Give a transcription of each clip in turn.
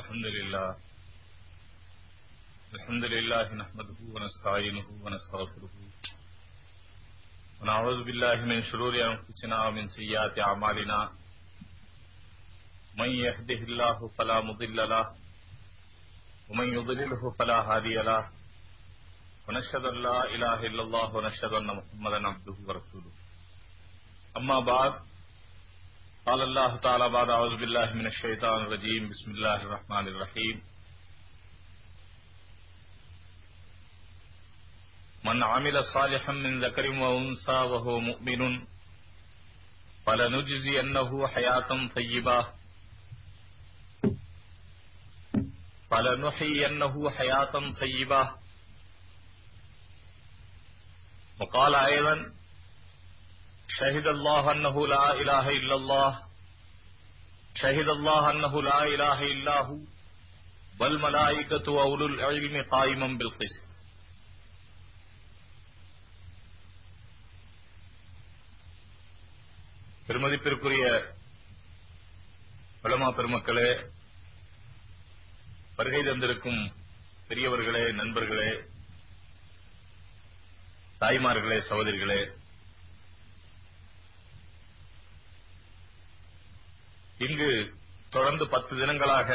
الحمد لله الحمد لله نحمده ونستعينه ونستغفره ونعوذ بالله من شرور أنفسنا ومن سيئات أعمالنا من يهده الله فلا مضل له، ومن يضلله فلا هادي له. ونشهد أن لا إله إلا الله ونشهد أن محمدا عبده ورسوله أما بعد قال الله تعالى بعد أعوذ بالله من الشيطان الرجيم. بسم الله الرحمن الرحيم. من عمل صالحا من ذكر وأنثى وهو مؤمن فلنجزينه حياة طيبة. فلنحيينه حياة طيبة. وقال أيضا شهد الله أنه لا إله إلا الله شهد الله أنه لا إله إلا هو والملائكة وأولو العلم قائما بالقسط பெருமதிப்பிற்குரிய உலமா பெருமக்களே வருகை தந்திருக்கும் பெரியவர்களே நண்பர்களே தாய்மார்களே சகோதரிகளே இங்கு தொடர்ந்து பத்து தினங்களாக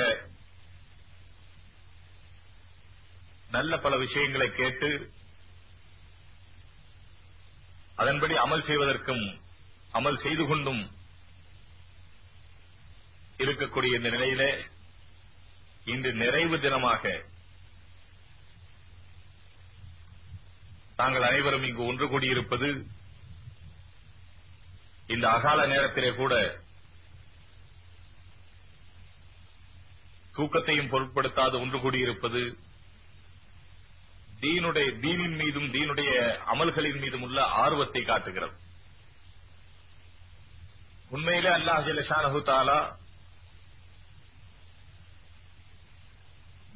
நல்ல பல விஷயங்களை கேட்டு அதன்படி அமல் செய்வதற்கும் அமல் செய்து கொண்டும் இருக்கக்கூடிய இந்த நிலையிலே இன்று நிறைவு தினமாக தாங்கள் அனைவரும் இங்கு ஒன்று கூடியிருப்பது இந்த அகால நேரத்திலே கூட தூக்கத்தையும் பொருட்படுத்தாது ஒன்று கூடியிருப்பது. தீனுடைய தீனின் மீதும் தீனுடைய அமல்களின் மீதும் உள்ள ஆர்வத்தை காட்டுகிறது. உண்மையிலே அல்லாஹ் ஜலஷானஹு தாலா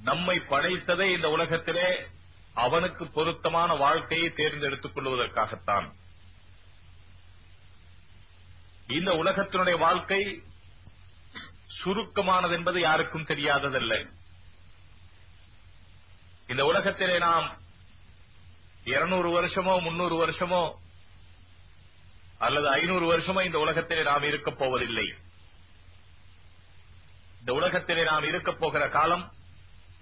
நம்மை படைத்ததே இந்த உலகத்திலே அவனுக்கு பொருத்தமான வாழ்க்கையை தேர்ந்தெடுத்துக் கொள்வதற்காகத்தான். இந்த உலகத்தினுடைய வாழ்க்கை சுருக்கமானது என்பது யாருக்கும் தெரியாததல்ல. இந்த உலகத்திலே நாம் இருநூறு வருஷமோ முன்னூறு வருஷமோ அல்லது ஐநூறு வருஷமோ இந்த உலகத்திலே நாம் இருக்கப் போவதில்லை. இந்த உலகத்திலே நாம் இருக்கப் போகிற காலம்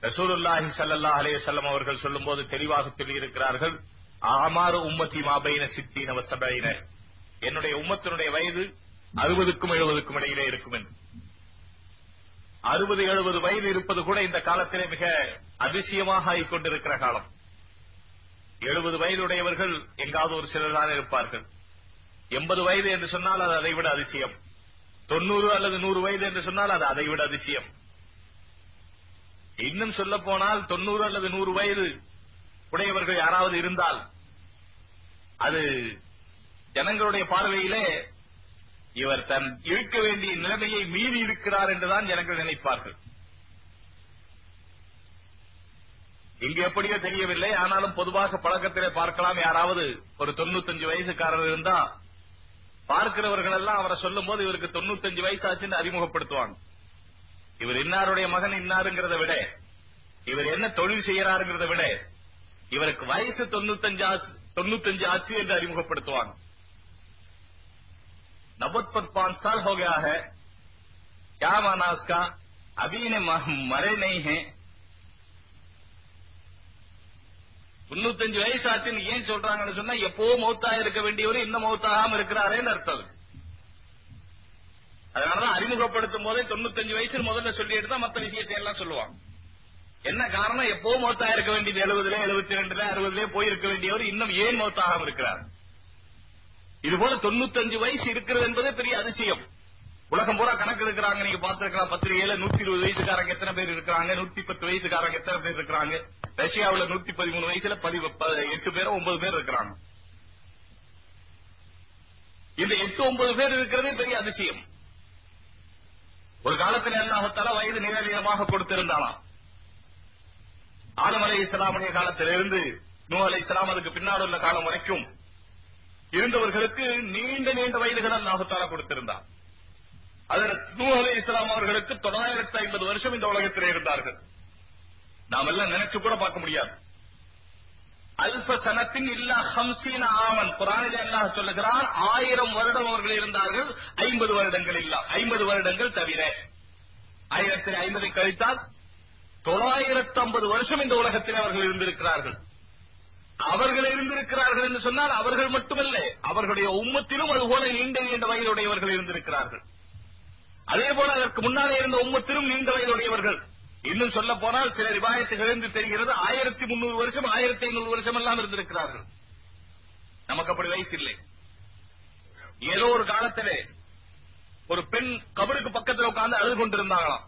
ரசூலுல்லாஹி சல்லா அலே செல்லம் அவர்கள் சொல்லும் போது தெளிவாக சொல்லியிருக்கிறார்கள். ஆமாறு உம்மத்தி மாபைன சித்தின வசபைன என்னுடைய உம்மத்தினுடைய வயது அறுபதுக்கும் எழுபதுக்கும் இடையிலே இருக்கும் என்று. அறுபது எழுபது வயது இருப்பது கூட இந்த காலத்திலே மிக அதிசயமாக ஆகிக் கொண்டிருக்கிற காலம். எழுபது வயதுடையவர்கள் எங்காவது ஒரு சிலர் தான் இருப்பார்கள். எண்பது வயது என்று சொன்னால் அது அதைவிட அதிசயம். தொண்ணூறு அல்லது நூறு வயது என்று சொன்னால் அது அதைவிட அதிசயம். இன்னும் சொல்ல போனால் தொண்ணூறு அல்லது நூறு வயது உடையவர்கள் யாராவது இருந்தால் அது ஜனங்களுடைய பார்வையிலே இவர் தன் இருக்க வேண்டிய நிலைமையை மீறி இருக்கிறார் என்றுதான் ஜனங்கள் நினைப்பார்கள். இங்கு எப்படியோ தெரியவில்லை. ஆனாலும் பொதுவாக பழக்கத்திலே பார்க்கலாம். யாராவது ஒரு தொண்ணூத்தஞ்சு வயசுக்காரர் இருந்தா பார்க்கிறவர்கள் எல்லாம் அவரை சொல்லும் போது இவருக்கு தொண்ணூத்தஞ்சு வயசு ஆச்சுன்னு அறிமுகப்படுத்துவாங்க. இவர் இன்னாருடைய மகன் இன்னாருங்கிறத விட இவர் என்ன தொழில் செய்யறாருங்கிறத விட இவருக்கு வயசு தொண்ணூத்தஞ்சு ஆச்சு தொண்ணூத்தஞ்சு ஆச்சு என்று அறிமுகப்படுத்துவாங்க. नब्बे पर पांच साल हो गया है क्या माना उसका अभी ने मरे नहीं है தொண்ணூத்தஞ்சு வயசு ஆச்சுன்னு ஏன் சொல்றாங்கன்னு சொன்னா எப்போ மௌத்தா இருக்க வேண்டியவர் இன்னும் மௌத்தாகாம இருக்கிறாரேன்னு அர்த்தம் அதனாலதான் அறிமுகப்படுத்தும் போதே தொண்ணூத்தஞ்சு வயசு முதல்ல சொல்லி எடுத்தா மத்த விஷயத்தை எல்லாம் சொல்லுவாங்க என்ன காரணம் எப்போ மௌத்தா இருக்க வேண்டியது எழுபதுல எழுபத்தி ரெண்டுல அறுபதுல போயிருக்க வேண்டியவர் இன்னும் ஏன் மௌத்தாகாம இருக்கிறார் இது போல தொண்ணூத்தஞ்சு வயசு இருக்கிறது என்பதே பெரிய அதிசயம். உலகம் பூரா கணக்கு இருக்கிறாங்க நீங்க பாத்துருக்கலாம் பத்திரிகையில நூத்தி இருபது வயசுக்காரங்க எத்தனை பேர் இருக்கிறாங்க? நூத்தி பத்து வயசுக்காரங்க எத்தனை பேர் இருக்கிறாங்க? ரஷ்யாவுல நூத்தி பதிமூணு வயசுல எட்டு பேரும் ஒன்பது பேர் இருக்கிறாங்க. இந்த எட்டு ஒன்பது பேர் இருக்கிறதே பெரிய அதிசயம். ஒரு காலத்தில் அல்லாஹத்தால வயது நிரந்தரமாக கொடுத்திருந்தானா ஆலமலை அலை இஸ்லாமுடைய காலத்திலிருந்து நூ அலை இஸ்லாம் அதுக்கு பின்னால் உள்ள காலம் வரைக்கும் இருந்தவர்களுக்கு நீண்ட நீண்ட வயதுகள் அல்லாஹத்தாலா கொடுத்திருந்தார் அதில் நூஹ் இஸ்லாம் அவர்களுக்கு தொள்ளாயிரத்தி ஐம்பது வருஷம் இந்த உலகத்தில் இருந்தார்கள். நாம் எல்லாம் நினைச்சு கூட பார்க்க முடியாது. அல்ப சனத்தின் இல்லா ஹம்சீன ஆமன். குரானிலே அல்லாஹ் சொல்லுகிறான் ஆயிரம் வருடம் அவர்கள் இருந்தார்கள் ஐம்பது வருடங்கள் இல்ல. ஐம்பது வருடங்கள் தவிர. ஆயிரத்தி ஐம்பதை கழித்தால் தொள்ளாயிரத்தி ஐம்பது வருஷம் இந்த உலகத்தில் அவர்கள் இருந்திருக்கிறார்கள். அவர்கள் இருந்திருக்கிறார்கள் என்று சொன்னால் அவர்கள் மட்டுமல்ல அவர்களுடைய உம்மத்திலும் அதுபோல நீண்ட நீண்ட வயதுடையவர்கள் இருந்திருக்கிறார்கள். அதே போல அதற்கு முன்னாலே இருந்த உம்மத்திலும் நீண்ட வயதுடையவர்கள். இன்னும் சொல்ல போனால் சில ரிவாயத்துகள் என்று தெரிகிறது ஆயிரத்தி முன்னூறு வருஷம் ஆயிரத்தி ஐநூறு வருஷம் எல்லாம் இருந்திருக்கிறார்கள். நமக்கு அப்படி வயசு இல்லை. ஏதோ ஒரு காலத்திலே ஒரு பெண் கபருக்கு பக்கத்தில் உட்கார்ந்து அழுது கொண்டிருந்தாங்களாம்.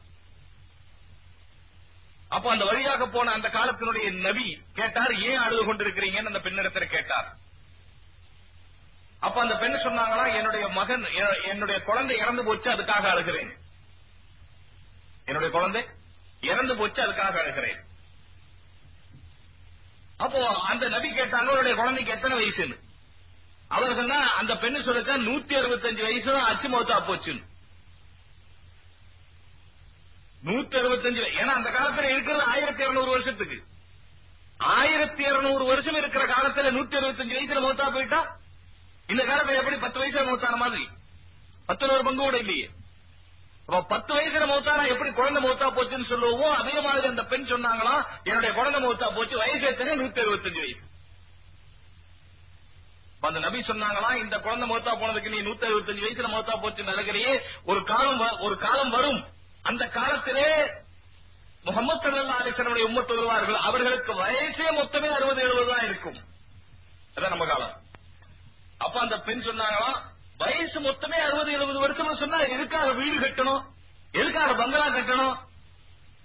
அப்ப அந்த வழியாக போன அந்த காலத்தினுடைய நபி கேட்டார் ஏன் அழுது கொண்டிருக்கிறீங்கன்னு? அந்த பெண்ணிடத்தில் கேட்டார். அப்ப அந்த பெண் சொன்னாங்களா என்னுடைய மகன் என்னுடைய குழந்தை இறந்து போச்சு அதுக்காக அழுகிறேன். என்னுடைய குழந்தை இறந்து போச்சு அதுக்காக அழுகிறேன். அப்போ அந்த நபி கேட்டாங்க அவருடைய குழந்தைக்கு எத்தனை வயசுன்னு? அவர் சொன்னா அந்த பெண்ணு சொல்லுக்க நூத்தி அறுபத்தஞ்சு வயசு தான் அச்சு மௌத்தா போச்சுன்னு. நூத்தி அறுபத்தஞ்சு ஏன்னா அந்த காலத்துல இருக்கிறது ஆயிரத்தி இருநூறு வருஷத்துக்கு. ஆயிரத்தி இருநூறு வருஷம் இருக்கிற காலத்துல நூத்தி அறுபத்தஞ்சு வயசுல மூத்தா போயிட்டா? இந்த காலத்துல எப்படி பத்து வயசுல மூத்தான மாதிரி? பத்துல ஒரு பங்கு கூட இல்லையே. அப்ப பத்து வயசுல மூத்தானா எப்படி குழந்தை மூத்தா போச்சுன்னு சொல்லுவோம் அதே மாதிரி அந்த பெண் சொன்னாங்களா என்னுடைய குழந்தை மூத்தா போச்சு வயசு எத்தனை? நூத்தி அறுபத்தஞ்சு வயசு அந்த நபி சொன்னாங்களா இந்த குழந்தை மூத்தா போனதுக்கு நீ நூத்தி அறுபத்தஞ்சு வயசுல மூத்தா போச்சு நடக்கிறையே ஒரு காலம் வ- ஒரு காலம் வரும். அந்த காலத்திலே முகமது சல்லா அலிசனுடைய உம்மத்து வருவார்கள் அவர்களுக்கு வயசே மொத்தமே அறுபது எழுபது தான் இருக்கும். அதான் நம்ம காலம். அப்ப அந்த பெண் சொன்னாங்களாம் வயசு மொத்தமே அறுபது எழுபது வருஷம் சொன்னா எதுக்காக வீடு கட்டணும்? எதுக்காக பங்களா கட்டணும்?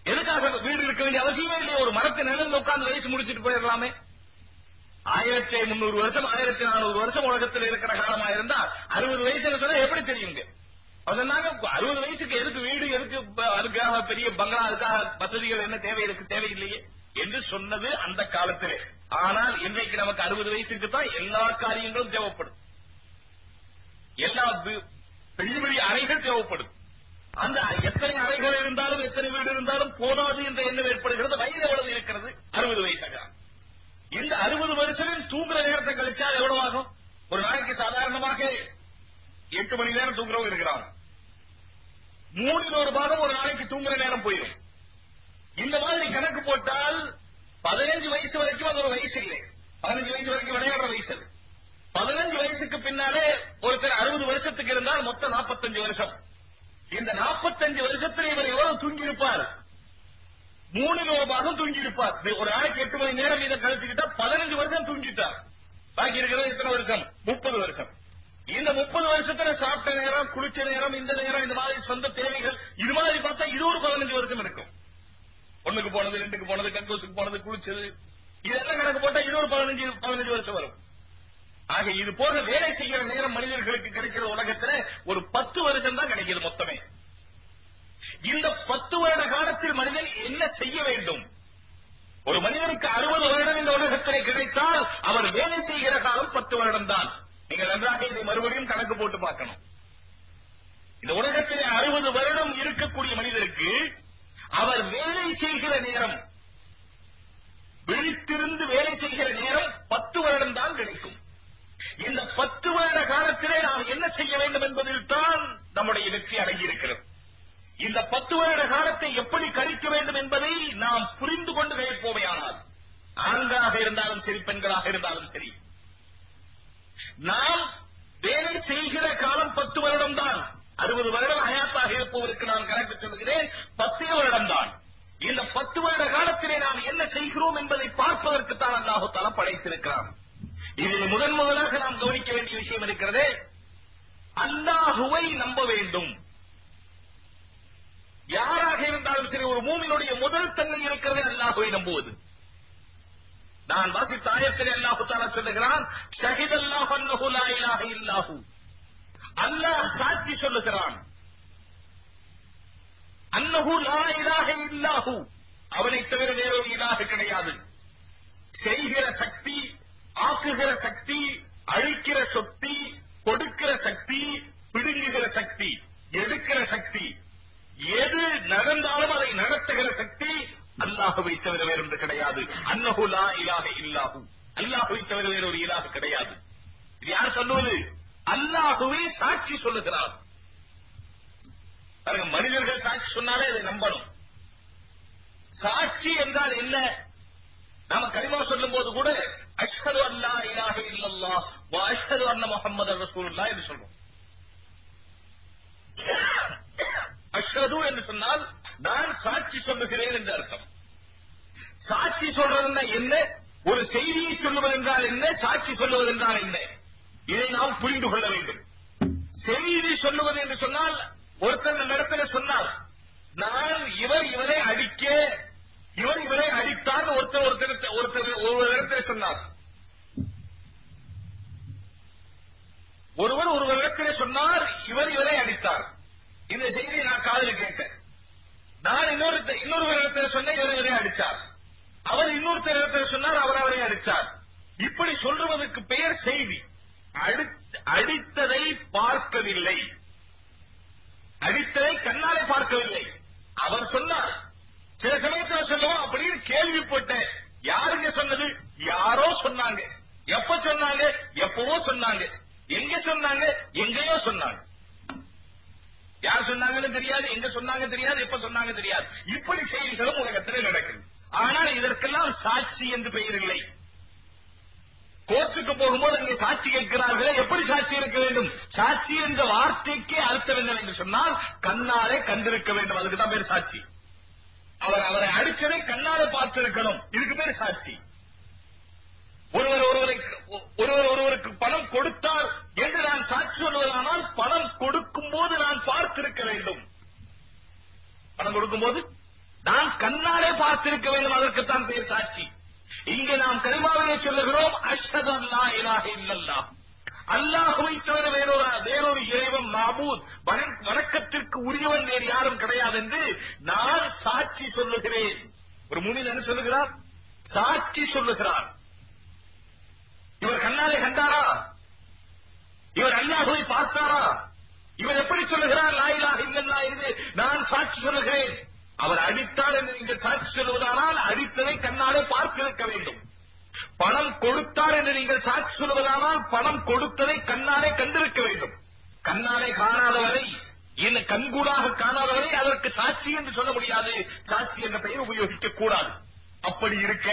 எதுக்காக வீடு இருக்க வேண்டிய அவசியமே இல்லையே. ஒரு மரத்து நிழல்ல உட்கார்ந்து வயசு முடிச்சிட்டு போயிடலாமே. ஆயிரத்தி முன்னூறு வருஷம் ஆயிரத்தி நானூறு வருஷம் உலகத்தில் இருக்கிற காலமா இருந்தா அறுபது வயசு சொன்னா எப்படி தெரியுங்க? சொன்னாங்க அறுபது வயசுக்கு எதுக்கு வீடு எதுக்கு அதுக்காக பெரிய பங்களா அதுக்காக வசதிகள் என்ன தேவை இருக்கு தேவையில்லையே என்று சொன்னது அந்த காலத்திலே. ஆனால் இன்றைக்கு நமக்கு அறுபது வயசுக்கு தான் எல்லா காரியங்களும் தேவைப்படும். எல்லா பெரிய பெரிய அறைகள் தேவைப்படும். அந்த எத்தனை அறைகள் இருந்தாலும் எத்தனை வீடு இருந்தாலும் போதாது என்ற எண்ணம் ஏற்படுகிறது. வயது எவ்வளவு இருக்கிறது? அறுபது வயசாக இந்த அறுபது வருஷம் தூங்குற நேரத்தை கழிச்சால் எவ்வளவு ஆகும்? ஒரு நாளைக்கு சாதாரணமாக எட்டு மணி நேரம் தூங்குறவங்க இருக்கிறாங்க. மூணில் ஒரு பாகம் ஒரு நாளைக்கு தூங்குற நேரம் போயிடும் இந்த மாதிரி கணக்கு போட்டால் பதினஞ்சு வயசு வரைக்கும் அது ஒரு வயசு இல்லை. பதினஞ்சு வயசு வரைக்கும் விளையாடுற வயசு அது. பதினஞ்சு வயசுக்கு பின்னாலே ஒருத்தர் அறுபது வருஷத்துக்கு இருந்தால் மொத்தம் நாற்பத்தஞ்சு வருஷம். இந்த நாற்பத்தஞ்சு வருஷத்தில் இவர் எவ்வளவு தூங்கி இருப்பார் மூணில் ஒரு பாகம் தூங்கி இருப்பார் ஒரு நாளைக்கு எட்டு மணி நேரம் இதை கழிச்சுக்கிட்டா பதினஞ்சு வருஷம் தூங்கிட்டார். பாக்கி இருக்கிறது எத்தனை வருஷம்? முப்பது வருஷம். இந்த முப்பது வருஷத்துல சாப்பிட்ட நேரம் குளிச்ச நேரம் இந்த நேரம் இந்த மாதிரி சொந்த தேவைகள் இது மாதிரி பார்த்தா இது ஒரு பதினஞ்சு வருஷம் இருக்கும் ஒண்ணுக்கு போனது ரெண்டுக்கு போனது கக்கூசுக்கு போனது குளிச்சது. இதெல்லாம் கணக்கு போட்டா இது ஒரு பதினஞ்சு பதினஞ்சு வருஷம் வரும். ஆக இது போக வேலை செய்கிற நேரம் மனிதர்களுக்கு கிடைக்கிற உலகத்துல ஒரு பத்து வருஷம் தான் கிடைக்குது மொத்தமே. இந்த பத்து வருட காலத்தில் மனிதன் என்ன செய்ய வேண்டும்? ஒரு மனிதனுக்கு அறுபது வருடம் இந்த உலகத்திலே கிடைத்தால் அவர் வேலை செய்கிற காலம் பத்து வருடம் தான் நீங்கள் நன்றாக இதை மறுபடியும் கணக்கு போட்டு பார்க்கணும். இந்த உலகத்திலே அறுபது வருடம் இருக்கக்கூடிய மனிதருக்கு அவர் வேலை செய்கிற நேரம் விழித்திருந்து வேலை செய்கிற நேரம் பத்து வருடம் தான் கிடைக்கும். இந்த பத்து வருட காலத்திலே நாம் என்ன செய்ய வேண்டும் என்பதில் தான் நம்முடைய வெற்றி அடங்கியிருக்கிறது. இந்த பத்து வருட காலத்தை எப்படி கழிக்க வேண்டும் என்பதை நாம் புரிந்து கொண்டு கழிப்போமையானால் ஆண்களாக இருந்தாலும் சரி பெண்களாக இருந்தாலும் சரி நாம் வேலை செய்கிற காலம் பத்து வருடம் தான் அறுபது வருடம் ஹயாத்தாக இருப்பவருக்கு நான் கணக்கு சொல்கிறேன் பத்தே வருடம் தான் இந்த பத்து வருட காலத்திலே நாம் என்ன செய்கிறோம் என்பதை பார்ப்பதற்கு தான் அல்லாஹு தலா படைத்திருக்கிறான். இதில் முதன் முதலாக நாம் கவனிக்க வேண்டிய விஷயம் இருக்கிறது அல்லாஹுவை நம்ப வேண்டும். யாராக இருந்தாலும் சரி ஒரு மூமினுடைய முதல் தன்மை இருக்கிறது அல்லாஹுவை நம்புவது. நான் வாசித்த ஆயத்தில் அல்லாஹு தாலா சொல்லுகிறான் ஷஹித் அல்லாஹ் அன்னஹு லா இலாஹ இல்லாஹு. அல்லாஹ் சாட்சி சொல்லுகிறான் அன்னஹு லா இலாஹ இல்லாஹு. அவனை தவிர வேறொரு இலாக கிடையாது. செய்கிற சக்தி ஆக்குகிற சக்தி அழிக்கிற சக்தி கொடுக்கிற சக்தி பிடுங்குகிற சக்தி எடுக்கிற சக்தி எது நடந்தாலும் அதை நடத்துகிற சக்தி அல்லாஹுவை தவிர வேறொன்று கிடையாது. அன்னஹு லா இலாஹ இல்லாஹு. அல்லாஹுவை தவிர வேற ஒரு இலாக கிடையாது. இது யார் சொல்லுவது? அல்லாஹுவே சாட்சி சொல்லுகிறார். பாருங்க மனிதர்கள் சாட்சி சொன்னாலே அதை நம்பணும். சாட்சி என்றால் என்ன? நாம கரிமா சொல்லும் போது கூட அஷ்ஹது அல்லா இலாக இல்லல்லா வ அஷ்ஹது அன்ன முஹம்மது என்று சொல்றோம். அஷ்ஹது என்று சொன்னால் நான் சாட்சி சொல்லுகிறேன் என்று அர்த்தம். சாட்சி சொல்றதுன்னா என்ன? ஒரு செய்தியை சொல்லுவது என்றால் என்ன? சாட்சி சொல்லுவது என்றால் என்ன? இதை நாம் புரிந்து கொள்ள வேண்டும். செய்தி சொல்லுவது என்று சொன்னால் ஒருத்தர் இந்த இடத்துல சொன்னார் நான் இவர் இவரை அடிக்க இவர் இவரை அடித்தார் ஒருத்தர் ஒருத்தர் ஒருத்தர் ஒரு இடத்துல சொன்னார். ஒருவர் ஒரு இடத்திலே சொன்னார் இவர் இவரை அடித்தார். இந்த செய்தியை நான் காதலி கேட்டேன். நான் இன்னொரு இன்னொரு இடத்துல சொன்னேன் இவர் இவரை அடித்தார். அவர் இன்னொருத்தர் இடத்துல சொன்னார் அவர் அவரை அடித்தார். இப்படி சொல்றதற்கு பெயர் செய்தி. அடித்ததை பார்க்கவில்லை. அடித்ததை கண்ணாலே பார்க்கவில்லை. அவர் சொன்னார் சில சமயத்தில் சொல்லுவோம் அப்படின்னு கேள்விப்பட்டேன். யாருங்க சொன்னது? யாரோ சொன்னாங்க. எப்ப சொன்னாங்க? எப்பவோ சொன்னாங்க. எங்க சொன்னாங்க? எங்கேயோ சொன்னாங்க. யார் சொன்னாங்கன்னு தெரியாது எங்க சொன்னாங்க தெரியாது எப்ப சொன்னாங்க தெரியாது. இப்படி செய்திகளும் உலகத்திலே நடக்குது. ஆனால் இதற்கெல்லாம் சாட்சி என்று பெயர் இல்லை. கோர்ட்டுக்கு போகும்போது அங்கே சாட்சி கேட்கிறார்களே எப்படி சாட்சி இருக்க வேண்டும்? சாட்சி என்ற வார்த்தைக்கே அர்த்தம் என்ன என்று சொன்னால் கண்ணாலே கண்டிருக்க வேண்டும். அதுக்கு தான் பேர் சாட்சி. அவர் அவரை அடிச்சதை கண்ணாலே பார்த்திருக்கணும். இதுக்கு பேர் சாட்சி. ஒருவர் ஒருவரை ஒருவர் ஒருவருக்கு பணம் கொடுத்தார் என்று நான் சாட்சி சொல்வதானால் பணம் கொடுக்கும்போது நான் பார்த்திருக்க வேண்டும். பணம் கொடுக்கும்போது நான் கண்ணாலே பார்த்திருக்க வேண்டும் அதற்குத்தான் பெயர் சாட்சி. இங்கே நாம் கரிமாவிலே சொல்லுகிறோம் அஷ்ஹது அல்லா இலாஹ இல்லல்லாஹ். அல்லாஹுவை தவிர வேறொரு வேறொரு இறைவன் மாபூத். வணக்- வணக்கத்திற்கு உரியவன் வேறு யாரும் கிடையாது என்று நான் சாட்சி சொல்லுகிறேன். ஒரு முனிதன் சொல்லுகிறார்? சாட்சி சொல்லுகிறார் இவர் கண்ணாலே கண்டாரா? இவர் அண்ணா போய் பார்த்தாரா? இவர் எப்படி சொல்லுகிறார் லாயிலாக இல்லல்லா என்று நான் சாட்சி சொல்லுகிறேன். அவர் அடித்தால் என்று நீங்கள் சாட்சி சொல்லுவதானால் அடித்ததை கண்ணாலே பார்த்திருக்க வேண்டும். பணம் கொடுத்தார் என்று நீங்கள் சாட்சி சொல்லுவதானால் பணம் கொடுத்ததை கண்ணாலே கண்டிருக்க வேண்டும். கண்ணாலே காணாதவரை என்ன கண்கூடாக காணாதவரை அதற்கு சாட்சி என்று சொல்ல முடியாது. சாட்சி என்ற பெயர் உபயோகிக்க கூடாது. அப்படி இருக்க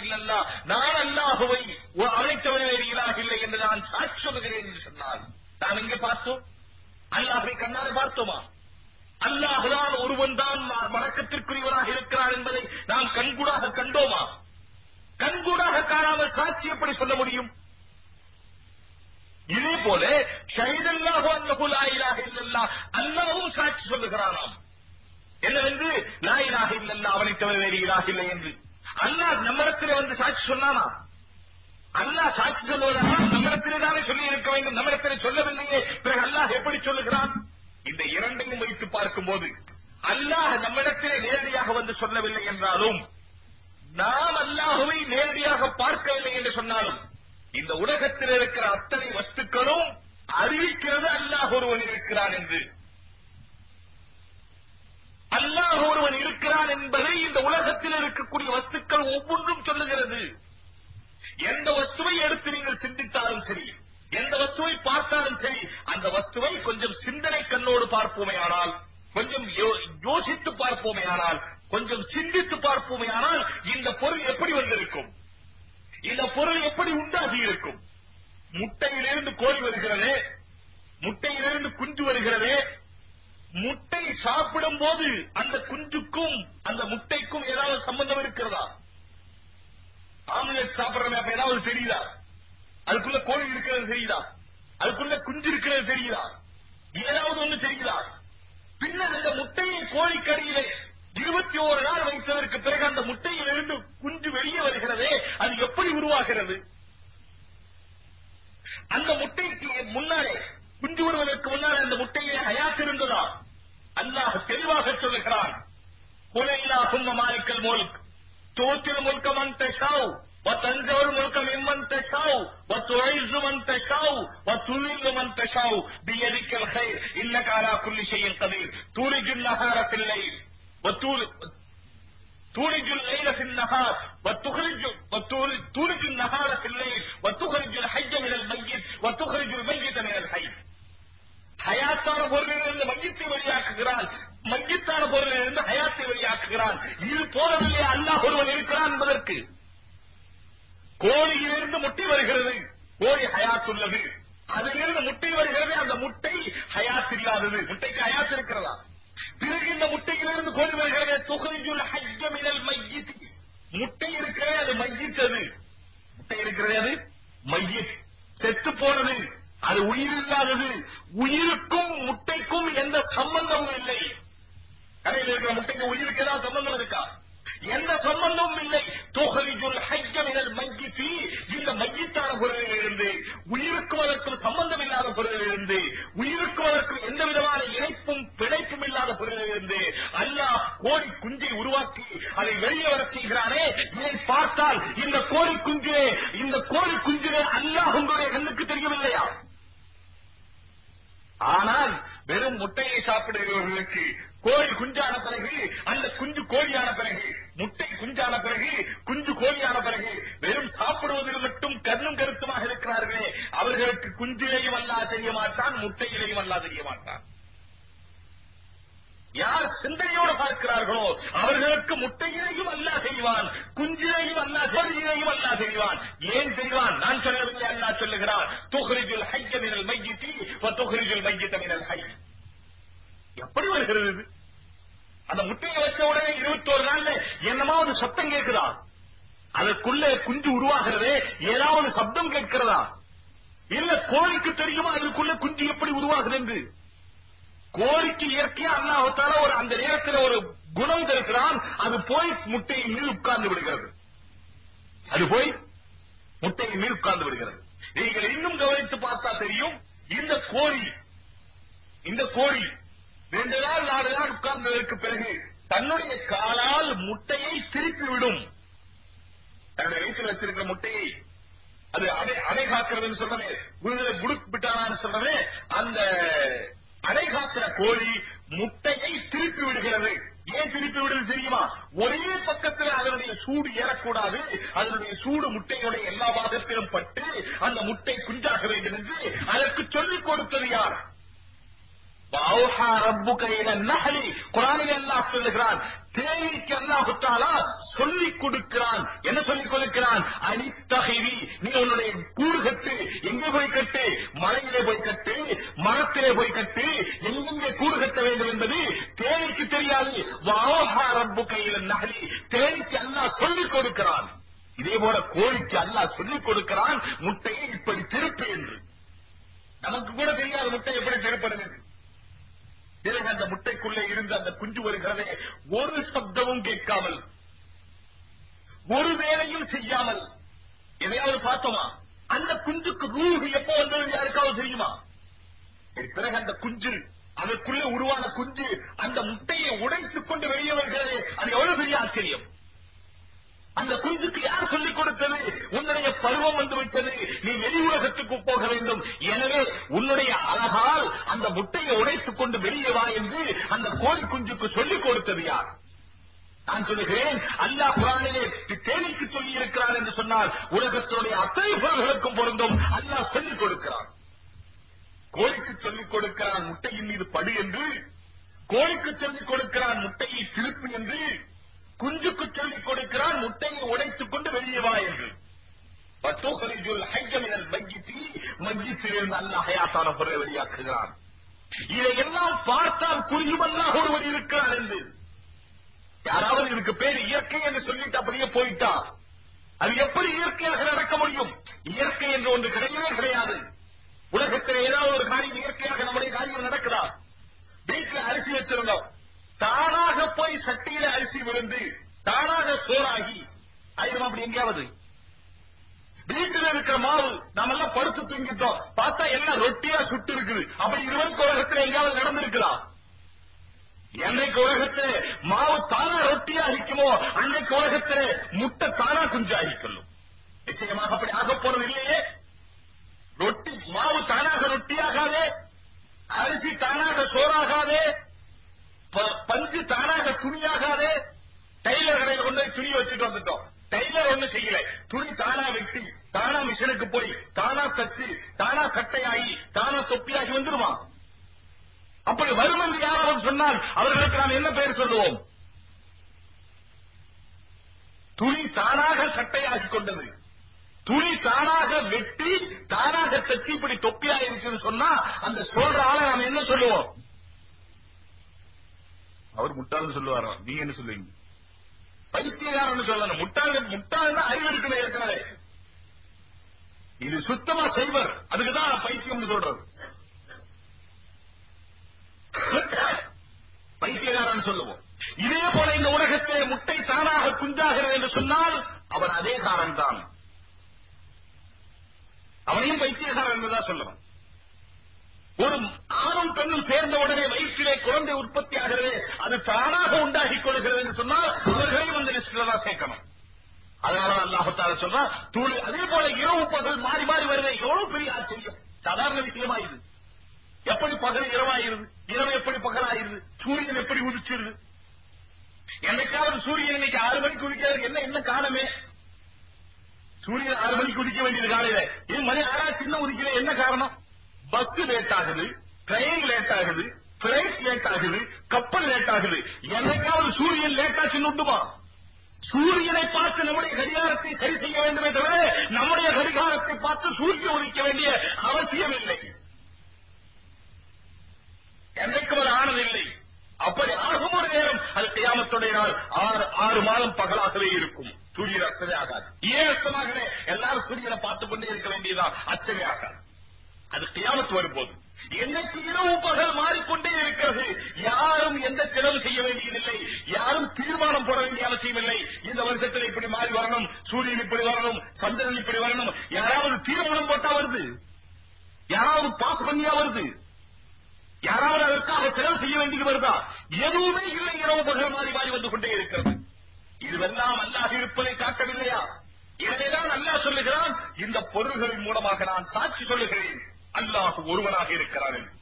இல்லல்லா நான் அல்லாஹுவை அழைத்தவரை வேறு இலாஹ இல்லை என்று நான் சாட்சி சொல்கிறேன் என்று சொன்னால் நாம் எங்கே பார்த்தோம்? அல்லாஹை கண்ணாலே பார்த்தோமா? அல்லாஹுதான் ஒருவன் தான் வணக்கத்திற்குரியவனாக இருக்கிறான் என்பதை நாம் கண்கூடாக கண்டோமா? கண்கூடாக காணாமல் சாட்சி எப்படி சொல்ல முடியும்? இதே போல ஷஹீதல்லாஹு அன்னஹு லா இலாஹ இல்லல்லாஹ். அல்லாஹ்வும் சாட்சி சொல்லுகிறானாம். என்னவென்று? லா இலாஹ இல்லல்லாஹ். அவனை தவிர வேறு இலாஹ இல்லை என்று. அல்லாஹ் நம்மிடத்தில் வந்து சாட்சி சொன்னானா? அல்லாஹ் சாட்சி சொல்வதனால் நம்மிடத்திலே தானே சொல்லி இருக்க வேண்டும். நம்மிடத்திலே சொல்லவில்லையே. பிறகு அல்லாஹ் எப்படி சொல்லுகிறான்? இந்த இரண்டையும் வைத்து பார்க்கும்போது அல்லாஹ் நம்மிடத்திலே நேரடியாக வந்து சொல்லவில்லை என்றாலும் நாம் அல்லாஹுவை நேரடியாக பார்க்கவில்லை என்று சொன்னாலும் இந்த உலகத்தில் இருக்கிற அத்தனை வஸ்துக்களும் அறிவிக்கிறது அல்லாஹ் ஒருவன் இருக்கிறான் என்று. அல்லாஹ் ஒருவன் இருக்கிறான் என்பதை இந்த உலகத்தில் இருக்கக்கூடிய வஸ்துக்கள் ஒவ்வொன்றும் சொல்லுகிறது. எந்த வஸ்துவை எடுத்து நீங்கள் சிந்தித்தாலும் சரி எந்த வஸ்துவை பார்த்தாலும் சரி அந்த வஸ்துவை கொஞ்சம் சிந்தனை கண்ணோடு பார்ப்போமே ஆனால் கொஞ்சம் யோ- யோசித்து பார்ப்போமே ஆனால் கொஞ்சம் சிந்தித்து பார்ப்போமே ஆனால் இந்த பொருள் எப்படி வந்திருக்கும்? இந்த பொருள் எப்படி உண்டாகி இருக்கும்? முட்டையிலிருந்து கோழி வருகிறது முட்டையிலிருந்து குஞ்சு வருகிறது முட்டை சாப்பிடும் போது அந்த குஞ்சுக்கும் அந்த முட்டைக்கும் ஏதாவது சம்பந்தம் இருக்கிறதா? ஆம்லெட் சாப்பிடுறமே அப்ப ஏதாவது தெரியுதா? அதுக்குள்ள கோழி இருக்கிறது தெரியுதா? அதுக்குள்ள குஞ்சு இருக்கிறது தெரியுதா? ஏதாவது ஒண்ணு தெரியுதா? பின்னர் அந்த முட்டையை கோழிக்கடியிலே இருபத்தி ஓரு நாள் வைத்ததற்கு பிறகு அந்த முட்டையிலிருந்து குஞ்சு வெளியே வருகிறதே அது எப்படி உருவாகிறது? அந்த முட்டைக்கு முன்னாலே குஞ்சு வருவதற்கு முன்னாலே அந்த முட்டையிலே ஹயாத் இருந்ததா? அல்லாஹ் தெளிவாக சொல்லுகிறான் குலைலா சும்ம மாலிக்கல் முல்க் தூத்தில் முல்க மன் தஷாவ் وتنزع الملك ممن تشاء وتعز من تشاء وتذل من تشاء بيدك الخير انك على كل شيء قدير تولج النهار في الليل وتولج تولج الليل في النهار وتخرج وتولج تولج النهار في الليل وتخرج الحي من الميت وتخرج الميت من الحي ஹயாத்தான பொருளிலிருந்து மையத்தை வெளியாக்குகிறான் மையத்தான பொருளிலிருந்து ஹயாத்தை வெளியாக்குகிறான் இது போதவில்லை அல்லாஹ் ஒருவன் இருக்கிறான் என்பதற்கு. கோழியிலிருந்து முட்டை வருகிறது. கோழி ஹயாத்துள்ளது. அதிலிருந்து முட்டை வருகிறது அந்த முட்டை ஹயாத் இல்லாதது முட்டைக்கு ஹயாத் இருக்கிறதா? பிறகு இந்த முட்டையிலிருந்து கோழி வருகிறது துகரிஜுல் ஹஜ்ஜ மையித். முட்டை இருக்கிறது அது மையித் அது. முட்டை இருக்கிறது அது மையித். செத்து போனது அது உயிர் இல்லாதது. உயிர் அது அணை அணை காக்கிறதுன்னு சொல்றமே விடுதலை முடுக்கு விட்டானான்னு சொல்றமே அந்த அணை காக்கிற கோழி முட்டையை திருப்பி விடுகிறது. ஏன் திருப்பி விடுறது தெரியுமா? ஒரே பக்கத்தில் அதனுடைய சூடு ஏறக்கூடாது. அதனுடைய சூடு முட்டையுடைய எல்லா பாகத்திலும் பட்டு அந்த முட்டை குஞ்சாக வேண்டும் என்று அதற்கு சொல்லிக் கொடுத்தது யார்? வஅௌஹா ரப்புக இல நஹலி. குர்ஆனில் அல்லாஹ் சொல்லுகிறான் தேனிக்கு அல்லாஹ் தஆலா சொல்லிக் கொடுக்கிறான். என்ன சொல்லிக் கொடுக்கிறான்? அனித்தஹிரி நீ உன்னுடைய கூடு கட்டு. எங்கே போய் கட்டு? மலையிலே போய் கட்டு. மரத்திலே போய் கட்டு. எங்கெங்கே கூடு கட்ட வேண்டும் என்பது தேனிக்கு தெரியாது. வஅௌஹா ரப்புக இல நஹலி. தேவிக்கு அல்லாஹ் சொல்லிக் கொடுக்கிறான். இதே போல கோழிக்கு அல்லாஹ் சொல்லிக் கொடுக்கிறான் முட்டையை இப்படி திருப்பு என்று. நமக்கு கூட தெரியாது முட்டை எப்படி திருப்பது பிறகு அந்த முட்டைக்குள்ளே இருந்து அந்த குஞ்சு வருகிறதே ஒரு சப்தமும் கேட்காமல் ஒரு வேலையும் செய்யாமல் எதையாவது பார்த்தோமா? அந்த குஞ்சுக்கு ரூஹு எப்போ வந்தது யாருக்காவது தெரியுமா? பிறகு அந்த குஞ்சு அதற்குள்ளே உருவான குஞ்சு அந்த முட்டையை உடைத்துக் கொண்டு வெளியே வருகிறதே அது எவ்வளவு பெரிய ஆச்சரியம்? அந்த குஞ்சுக்கு யார் சொல்லிக் கொடுத்தது? உன்னுடைய பருவம் வந்து விட்டது. நீ வெளி உலகத்துக்கு போக வேண்டும். எனவே உன்னுடைய அழகால் அந்த முட்டையை உடைத்துக் கொண்டு வெளியே வா என்று அந்த கோழி குஞ்சுக்கு சொல்லிக் கொடுத்தது யார்? நான் சொல்லுகிறேன் அல்லாஹ் குரானிலே தேனிக்கு சொல்லி இருக்கிறார் என்று சொன்னால் உலகத்தினுடைய அத்தனை பொருள்களுக்கும் பொருந்தும். அல்லாஹ் சொல்லிக் கொடுக்கிறான். கோழிக்கு சொல்லிக் கொடுக்கிறான் முட்டையின் மீது படு என்று. கோழிக்கு சொல்லிக் கொடுக்கிறான் முட்டையை திருப்பு என்று. குஞ்சுக்கு சொல்லிக் கொடுக்கிறான் முட்டையை உடைத்துக் கொண்டு வெளியே வா என்று. பத்தோகரிஜுல் ஹைஜமினல் மையத்தி மையத்திலிருந்து பொருளை வெளியாக்குகிறான். இதையெல்லாம் பார்த்தால் புரியும் ஒருவர் இருக்கிறார் என்று. யாராவது இதுக்கு பேர் இயற்கை என்று சொல்லிட்டு அப்படியே போயிட்டா? அது எப்படி இயற்கையாக நடக்க முடியும்? இயற்கை என்று ஒன்று கிடையவே கிடையாது. உலகத்தில் ஏதாவது ஒரு காரியம் இயற்கையாக நம்முடைய காரியம் நடக்கிறார் வீட்டில் அரிசி வச்சிருந்தோம். தானாக போய் சட்டியில அரிசி விழுந்து தானாக சோறாகி ஆயிரம் அப்படி எங்கேயாவது வீட்டில் இருக்கிற மாவு நாம எல்லாம் படுத்து தூங்கிட்டோம். பார்த்தா எல்லாம் ரொட்டியா சுட்டு இருக்குது. அப்படி இருபது உலகத்தில் எங்கேயாவது நடந்திருக்குதா? என்னைக்கு உலகத்தில் மாவு தானா ரொட்டியா அரிக்குமோ அன்னைக்கு உலகத்தில் முட்டை தானா குஞ்சா அரிக்கணும் போறது இல்லையே. ரொட்டி மாவு தானாக ரொட்டியாகாதே அரிசி தானாக சோறாகாதே பஞ்சு தானாக துணியாகாதே டெய்லர் கடையில கொண்டு போய் துணி வச்சுட்டு வந்துட்டோம். டெய்லர் ஒண்ணு செய்யல. துணி தானா வெட்டி தானா மிஷினுக்கு போய் தானா தச்சு தானா சட்டையாகி தானா தொப்பியாகி வந்துருமா? அப்படி வரும் என்று யாராவது சொன்னால் அவர்களுக்கு நாம் என்ன பெயர் சொல்லுவோம்? துணி தானாக சட்டையாகி கொண்டது. துணி தானாக வெட்டி தானாக தச்சு இப்படி தொப்பியா இருக்குன்னு சொன்னா அந்த சொல்ற ஆளை நாம் என்ன சொல்லுவோம்? அவர் முட்டாள்னு சொல்லுவாரோ? நீங்க என்ன சொல்லுவீங்க? பைத்தியக்காரன் சொல்லணும் முட்டாள் முட்டாள்னா அறிவு இருக்கணும் ஏற்கனவே. இது சுத்தமா செய்வர் அதுக்குதான் பைத்தியம்னு சொல்றது. பைத்தியக்காரன் சொல்லுவோம். இதே போல இந்த உலகத்திலே முட்டை தானாக குஞ்சாகிறது என்று சொன்னால் அவன் அதே காரன் தான் அவனையும் பைத்தியக்காரன் என்றுதான் சொல்லணும் ஒரு ஆணும் பெண்ணும் சேர்ந்த உடனே வயிற்றிலே குழந்தை உற்பத்தி ஆகிறது அது தானாக உண்டாகிக் கொள்கிறது என்று சொன்னால் அவர்களையும் அந்த லிஸ்ட்ல தான் சேர்க்கணும். அதனால அல்லாஹத்தால சொல்றா தூளி அதே போல இரவு பகல் மாறி மாறி வருது எவ்வளவு பெரிய ஆச்சரியம் சாதாரண விஷயமா இது எப்படி பகல் இரவாயிருது இரவு எப்படி பகலாயிருது சூரியன் எப்படி உதிச்சிருது என்னைக்காவது சூரியன் இன்னைக்கு ஆறு மணிக்கு உதிக்கிறதுக்கு என்ன என்ன காரணமே? சூரியன் ஆறு மணிக்கு உதிக்க வேண்டியது காலையில. இது மணி ஆறாச்சு இன்னும் உதிக்கல என்ன காரணம்? பஸ் லேட் ஆகுது ட்ரெயின் லேட் ஆகுது பிளைட் லேட் ஆகுது கப்பல் லேட் ஆகுது என்னைக்காவது சூரியன் லேட் ஆச்சுன்னு சூரியனை பார்த்து நம்முடைய கடிகாரத்தை சரி செய்ய வேண்டுமே தவிர நம்முடைய கடிகாரத்தை பார்த்து சூரியன் உதிக்க வேண்டிய அவசியம் இல்லை. என்றைக்கும் அது இல்லை. அப்படி ஆகும் ஒரு நேரம் அது கியாமத்துடைய நாள். ஆறு ஆறு மாதம் பகலாகவே இருக்கும். சூரியன் அசவே ஆகாது. ஏன் அர்த்தமாகவே? எல்லாரும் சூரியனை பார்த்துக் கொண்டே இருக்க வேண்டியதான் அச்சவே ஆகாது. அது கியாமத்து வரும்போது. என்னைக்கு இரவு பகல் மாறிக்கொண்டே இருக்கிறது. யாரும் எந்த செலவு செய்ய வேண்டியதில்லை. யாரும் தீர்மானம் போட வேண்டிய அவசியம் இல்லை. இந்த வருஷத்தில் இப்படி மாறி வரணும் சூரியன் இப்படி வரணும் சந்திரன் இப்படி வரணும். யாராவது தீர்மானம் போட்டா வருது. யாராவது பாஸ் பண்ணியா வருது. யாராவது அதற்காக செலவு செய்ய வேண்டியது வருதா? எதுவுமே இல்லை. இரவு பகல் மாறி மாறி வந்து கொண்டே இருக்கிறது. இதுவெல்லாம் அல்லாஹ் இருப்பதை காட்டவில்லையா? எனவேதான் அல்லாஹ் சொல்லுகிறான். இந்த பொருள்களின் மூலமாக நான் சாட்சி சொல்லுகிறேன். அல்லாஹ் ஒருவனாக இருக்கிறான் என்று.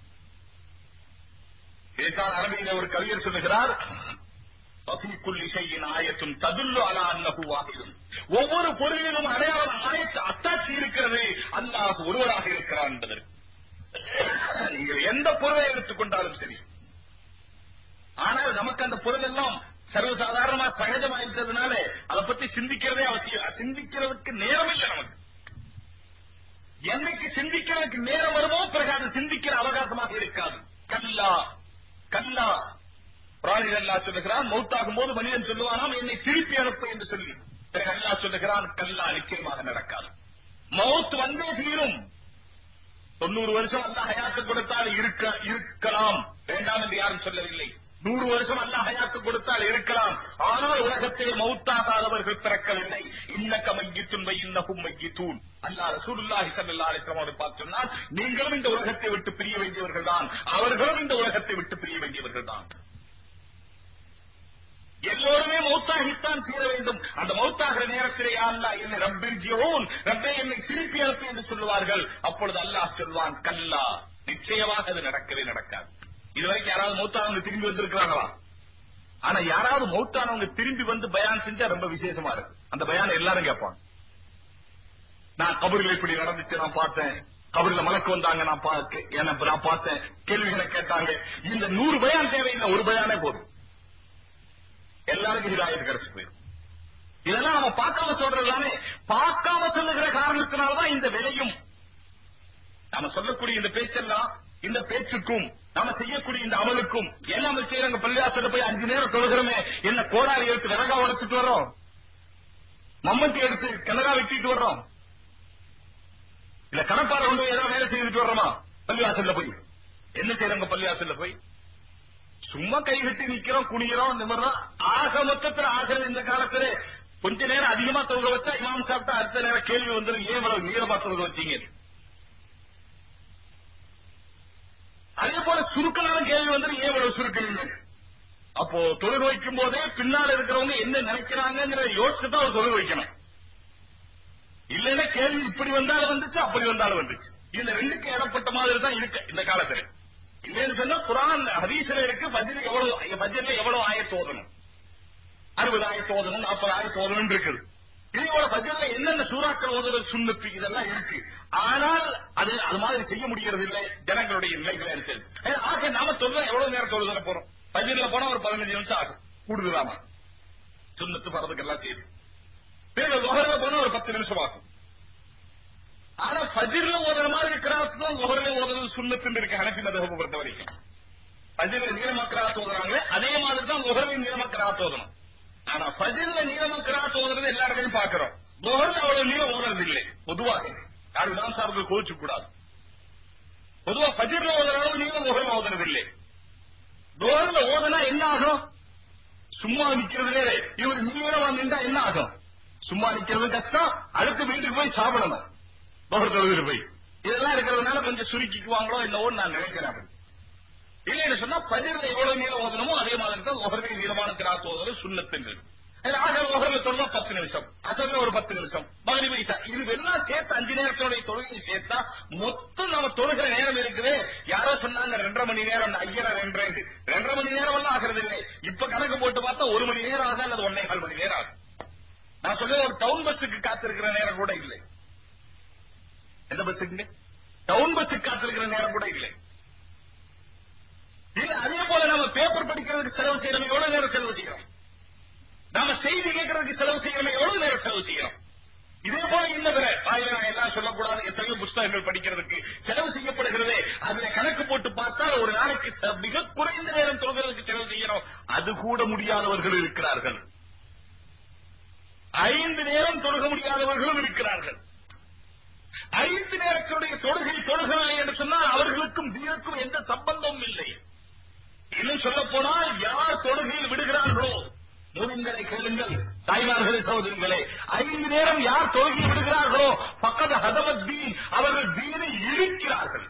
இதைத்தான் ஒரு கவிஞர் சொல்லுகிறார் வஃபீ இசையின் ஆயத்தும் ததுல்லு அலா அன்னஹு வாஹிதுன். ஒவ்வொரு பொருளிலும் அடையாளம் ஆயத்து அத்தாட்சி இருக்கிறது அல்லாஹ் ஒருவராக இருக்கிறான் என்பதற்கு நீங்கள் எந்த பொருளை எடுத்துக்கொண்டாலும் சரி. ஆனால் நமக்கு அந்த பொருள் எல்லாம் சர்வசாதாரணமா சகஜமாயிருக்கிறதுனால அதை பத்தி சிந்திக்கிறதே அவசியம். சிந்திக்கிறதுக்கு நேரம் இல்லை நமக்கு. என்னைக்கு சிந்திக்கிறதுக்கு நேரம் வருமோ பிறகு அது சிந்திக்கிற அவகாசமாக இருக்காது. கல்லா கல்லா. பிராணிகள் அல்லாஹ் சொல்லுகிறான் மௌத்தாகும் போது மனிதன் சொல்லுவானாம் என்னை திருப்பி அனுப்பு என்று சொல்லி. பிறகு அல்லாஹ் சொல்லுகிறான் கல்லா நிச்சயமாக நடக்காது. மௌத் வந்தே தீரும். தொண்ணூறு வருஷம் அல்லாஹ் ஹயாத்து கொடுத்தால் இருக்க இருக்கலாம். வேண்டாம் என்று யாரும் சொல்லவில்லை. நூறு வருஷம் அல்லாஹ் ஹயாத்து கொடுத்தால் இருக்கலாம். ஆனால் உலகத்திலே மௌத்தாகாதவர்கள் பிறக்கவில்லை. இன்னக்க மையித்துன் வை இன்னகும் மையித்தூன். அல்லாஹ் ரசூலுல்லாஹி ஸல்லல்லாஹு அலைஹி வஸல்லம் அவர்கள் பார்த்து நீங்களும் இந்த உலகத்தை விட்டு பிரிய வேண்டியவர்கள் தான். அவர்களும் இந்த உலகத்தை விட்டு பிரிய வேண்டியவர்கள் தான். எல்லோருமே மௌத்தாகித்தான் தீர வேண்டும். அந்த மௌத்தாகிற நேரத்திலே அல்லா என்னை ரப்பில் ஜியோன் ரப்பே என்னை திருப்பி அனுப்பி என்று சொல்லுவார்கள். அப்பொழுது அல்லாஹ் சொல்வான் கல்லா நிச்சயமாக அது நடக்கவே நடக்காது. இதுவரைக்கும் யாராவது மௌத்தானவங்க திரும்பி வந்திருக்கிறாங்களா? ஆனா யாராவது மௌத்தானவங்க திரும்பி வந்து பயான் செஞ்சா ரொம்ப விசேஷமா இருக்கு. அந்த பயான் எல்லாரும் கேட்பாங்க. நான் கபரில் இப்படி நடந்துச்சு நான் பார்த்தேன். கபரில மலக்கு வந்தாங்க நான் பார்க்க நான் பார்த்தேன். கேள்விகளை கேட்டாங்க. இந்த நூறு பயான் தேவையில்லை ஒரு பயானே போதும். எல்லாருக்கும் ஹிதாயத் கிடைச்சு போயிடும். இதெல்லாம் நம்ம பார்க்காம சொல்றது தானே? பார்க்காம சொல்லுகிற காரணத்தினாலதான் இந்த விலையும் நாம சொல்லக்கூடிய இந்த பேச்செல்லாம் இந்த பேச்சுக்கும் நாம செய்யக்கூடிய இந்த அமலுக்கும் என்ன அமல் செய்யறாங்க பள்ளியாசல போய் அஞ்சு நேரம் தொழுகிறோமே என்ன கோடாரி எடுத்து விறகா உடைச்சிட்டு வர்றோம்? மம்மட்டி எடுத்து கிணறா வெட்டிட்டு வர்றோம்? இல்ல கணப்பாறை கொண்டு ஏதாவது வேலை செய்துட்டு வர்றோமா? பள்ளிவாசல்ல போய். என்ன செய்யறாங்க பள்ளிவாசல்ல போய்? சும்மா கை கட்டி நிக்கிறோம் குனிகிறோம் நிமிர்றோம் ஆக மொத்தத்துல ஆகிறது இந்த காலத்துல கொஞ்ச நேரம் அதிகமா தொங்க வச்சா இமாம் சாப்பிட்டா அடுத்த நேரம் கேள்வி வந்துடும் ஏன் இவ்வளவு நீளமா தொங்க வச்சீங்க? அதே போல சுருக்கலான கேள்வி வந்து ஏன் இவ்வளவு சுருக்கீங்க அப்போ தொழில் வைக்கும் போதே பின்னால இருக்கிறவங்க என்ன நினைக்கிறாங்கிற யோசிச்சு தான் அவர் தொழில் வைக்கணும். இல்லைன்னா கேள்வி இப்படி வந்தாலும் வந்துச்சு அப்படி வந்தாலும் வந்துச்சு. இந்த ரெண்டுக்கு இடப்பட்ட மாதிரி தான் இருக்கு இந்த காலத்துல. இல்லைன்னு சொன்னா குரான் ஹதீஸ்ல இருக்கு பஜ்ர் எவ்வளவு பஜ்ர்ல எவ்வளவு ஆயத்து ஓதணும் அறுபது ஆயத்து ஓதணும் நாற்பது ஆயத்து ஓதணும் இருக்குது. சூறாக்கள் ஓதுறது சுண்ணத்து இதெல்லாம் இருக்கு. ஆனால் அது அது மாதிரி செய்ய முடியறது இல்லை ஜனங்களுடைய நிலைகள் இருக்கு. ஆக நாம தொழுதா எவ்வளவு நேரம் தொழுதல போறோம்? பஜ்ர்ல போனா ஒரு பதினஞ்சு நிமிஷம் ஆகும். கூடுதலாமா சுண்ணத்து பறதுக்கெல்லாம் செய்யுது பிறகு லோகர்ல போனா ஒரு பத்து நிமிஷம் ஆகும். ஆனா பஜிர்ல ஓதுற மாதிரி கிராத்து தான் லோகர்ல ஓதுறது சுண்ணத்துன்னு இருக்கு. ஹனஃபி மதகபை பொறுத்த வரைக்கும். பஜிர்ல நீளமா கிராத் ஓதுறாங்களே அதே மாதிரி தான் லோகர்ல நீளமா கிராத் ஓதணும். ஆனா பஜிர்ல நீளமா கிராத் ஓதுறது எல்லா இடத்தையும் பாக்குறோம் லோகர்ல அவ்வளவு நீளம் ஓதுறது இல்லை பொதுவாக. யார் தான் சார்பு கோச்சு கூடாது பொதுவா பஜிர்ல ஓதுறாலும் நீங்க நீளம் ஓதுறதில்லை. ஓதுறது ஓதுனா என்ன ஆகும்? சும்மா நிக்கிறதுலே. இவர் நீளமா நின்றா என்ன ஆகும்? சும்மா நிக்கிறது கஷ்டம். அடுத்து வீட்டுக்கு போய் சாப்பிடணும். பகர் தொழுகிற போய். இதெல்லாம் இருக்கிறதுனால கொஞ்சம் சுருக்கிக்குவாங்களோ என்னவோன்னு நான் நினைக்கிறேன் இல்லைன்னு சொன்னா பஜர்ல எவ்வளவு நீளம் ஓதணுமோ அதே மாதிரி தான் ஒகர்ல நீளமான கிராத் ஓதுறது சுண்ணத்துங்கிறது ஆக ஒகர்ல தொழுதா பத்து நிமிஷம் அசர்ல ஒரு பத்து நிமிஷம் மகரிபு இசா இது எல்லாம் சேர்த்து அஞ்சு நேரத்தினுடைய தொழுகையை சேர்த்தா மொத்தம் நம்ம தொழுகிற நேரம் இருக்குது. யாரோ சொன்னாங்க ரெண்டரை மணி நேரம் ஐயரா ரெண்டரை ரெண்டரை மணி நேரம் எல்லாம் ஆகிறது இல்லை. இப்ப கணக்கு போட்டு பார்த்தா ஒரு மணி நேரம் ஆகும் அல்லது ஒன்னே கால் மணி நேரம் ஆகும் நான் சொல்ல ஒரு டவுன் பஸ்ஸுக்கு காத்திருக்கிற நேரம் கூட இல்லை. எந்த பஸ்ஸுக்கு டவுன் பஸ்ஸுக்கு காத்திருக்கிற நேரம் கூட இல்லை. இல்ல அதே போல நம்ம பேப்பர் படிக்கிறதுக்கு செலவு செய்யறோம் எவ்வளவு நேரம் செலவு செய்யறோம்? நாம செய்தி கேட்கறதுக்கு செலவு செய்யணும் எவ்வளவு நேரம் செலவு செய்யணும் இதே போல இன்ன பிற நான் எல்லாம் சொல்லக்கூடாது. எத்தனையோ புஸ்தகங்கள் படிக்கிறதுக்கு செலவு செய்யப்படுகிறதே. அதுல கணக்கு போட்டு பார்த்தா ஒரு நாளைக்கு மிக குறைந்த நேரம் தொழுகிறதுக்கு செலவு செய்யணும் அது கூட முடியாதவர்கள் இருக்கிறார்கள். ஐந்து நேரம் தொழுக முடியாதவர்களும் இருக்கிறார்கள். ஐந்து நேரத்தினுடைய தொழுகை தொழுகவில்லை என்று சொன்னால் அவர்களுக்கும் தீனுக்கும் எந்த சம்பந்தமும் இல்லை. இன்னும் சொல்ல போனால் யார் தொழுகையில் விடு மூவின்களை கேளுங்கள். தாய்மார்களே சகோதரிகளே ஐந்து நேரம் யார் தொழுகி விடுகிறார்களோ பக்கத்து ஹதமத் தீன் அவர்கள் தீனை இழுக்கிறார்கள்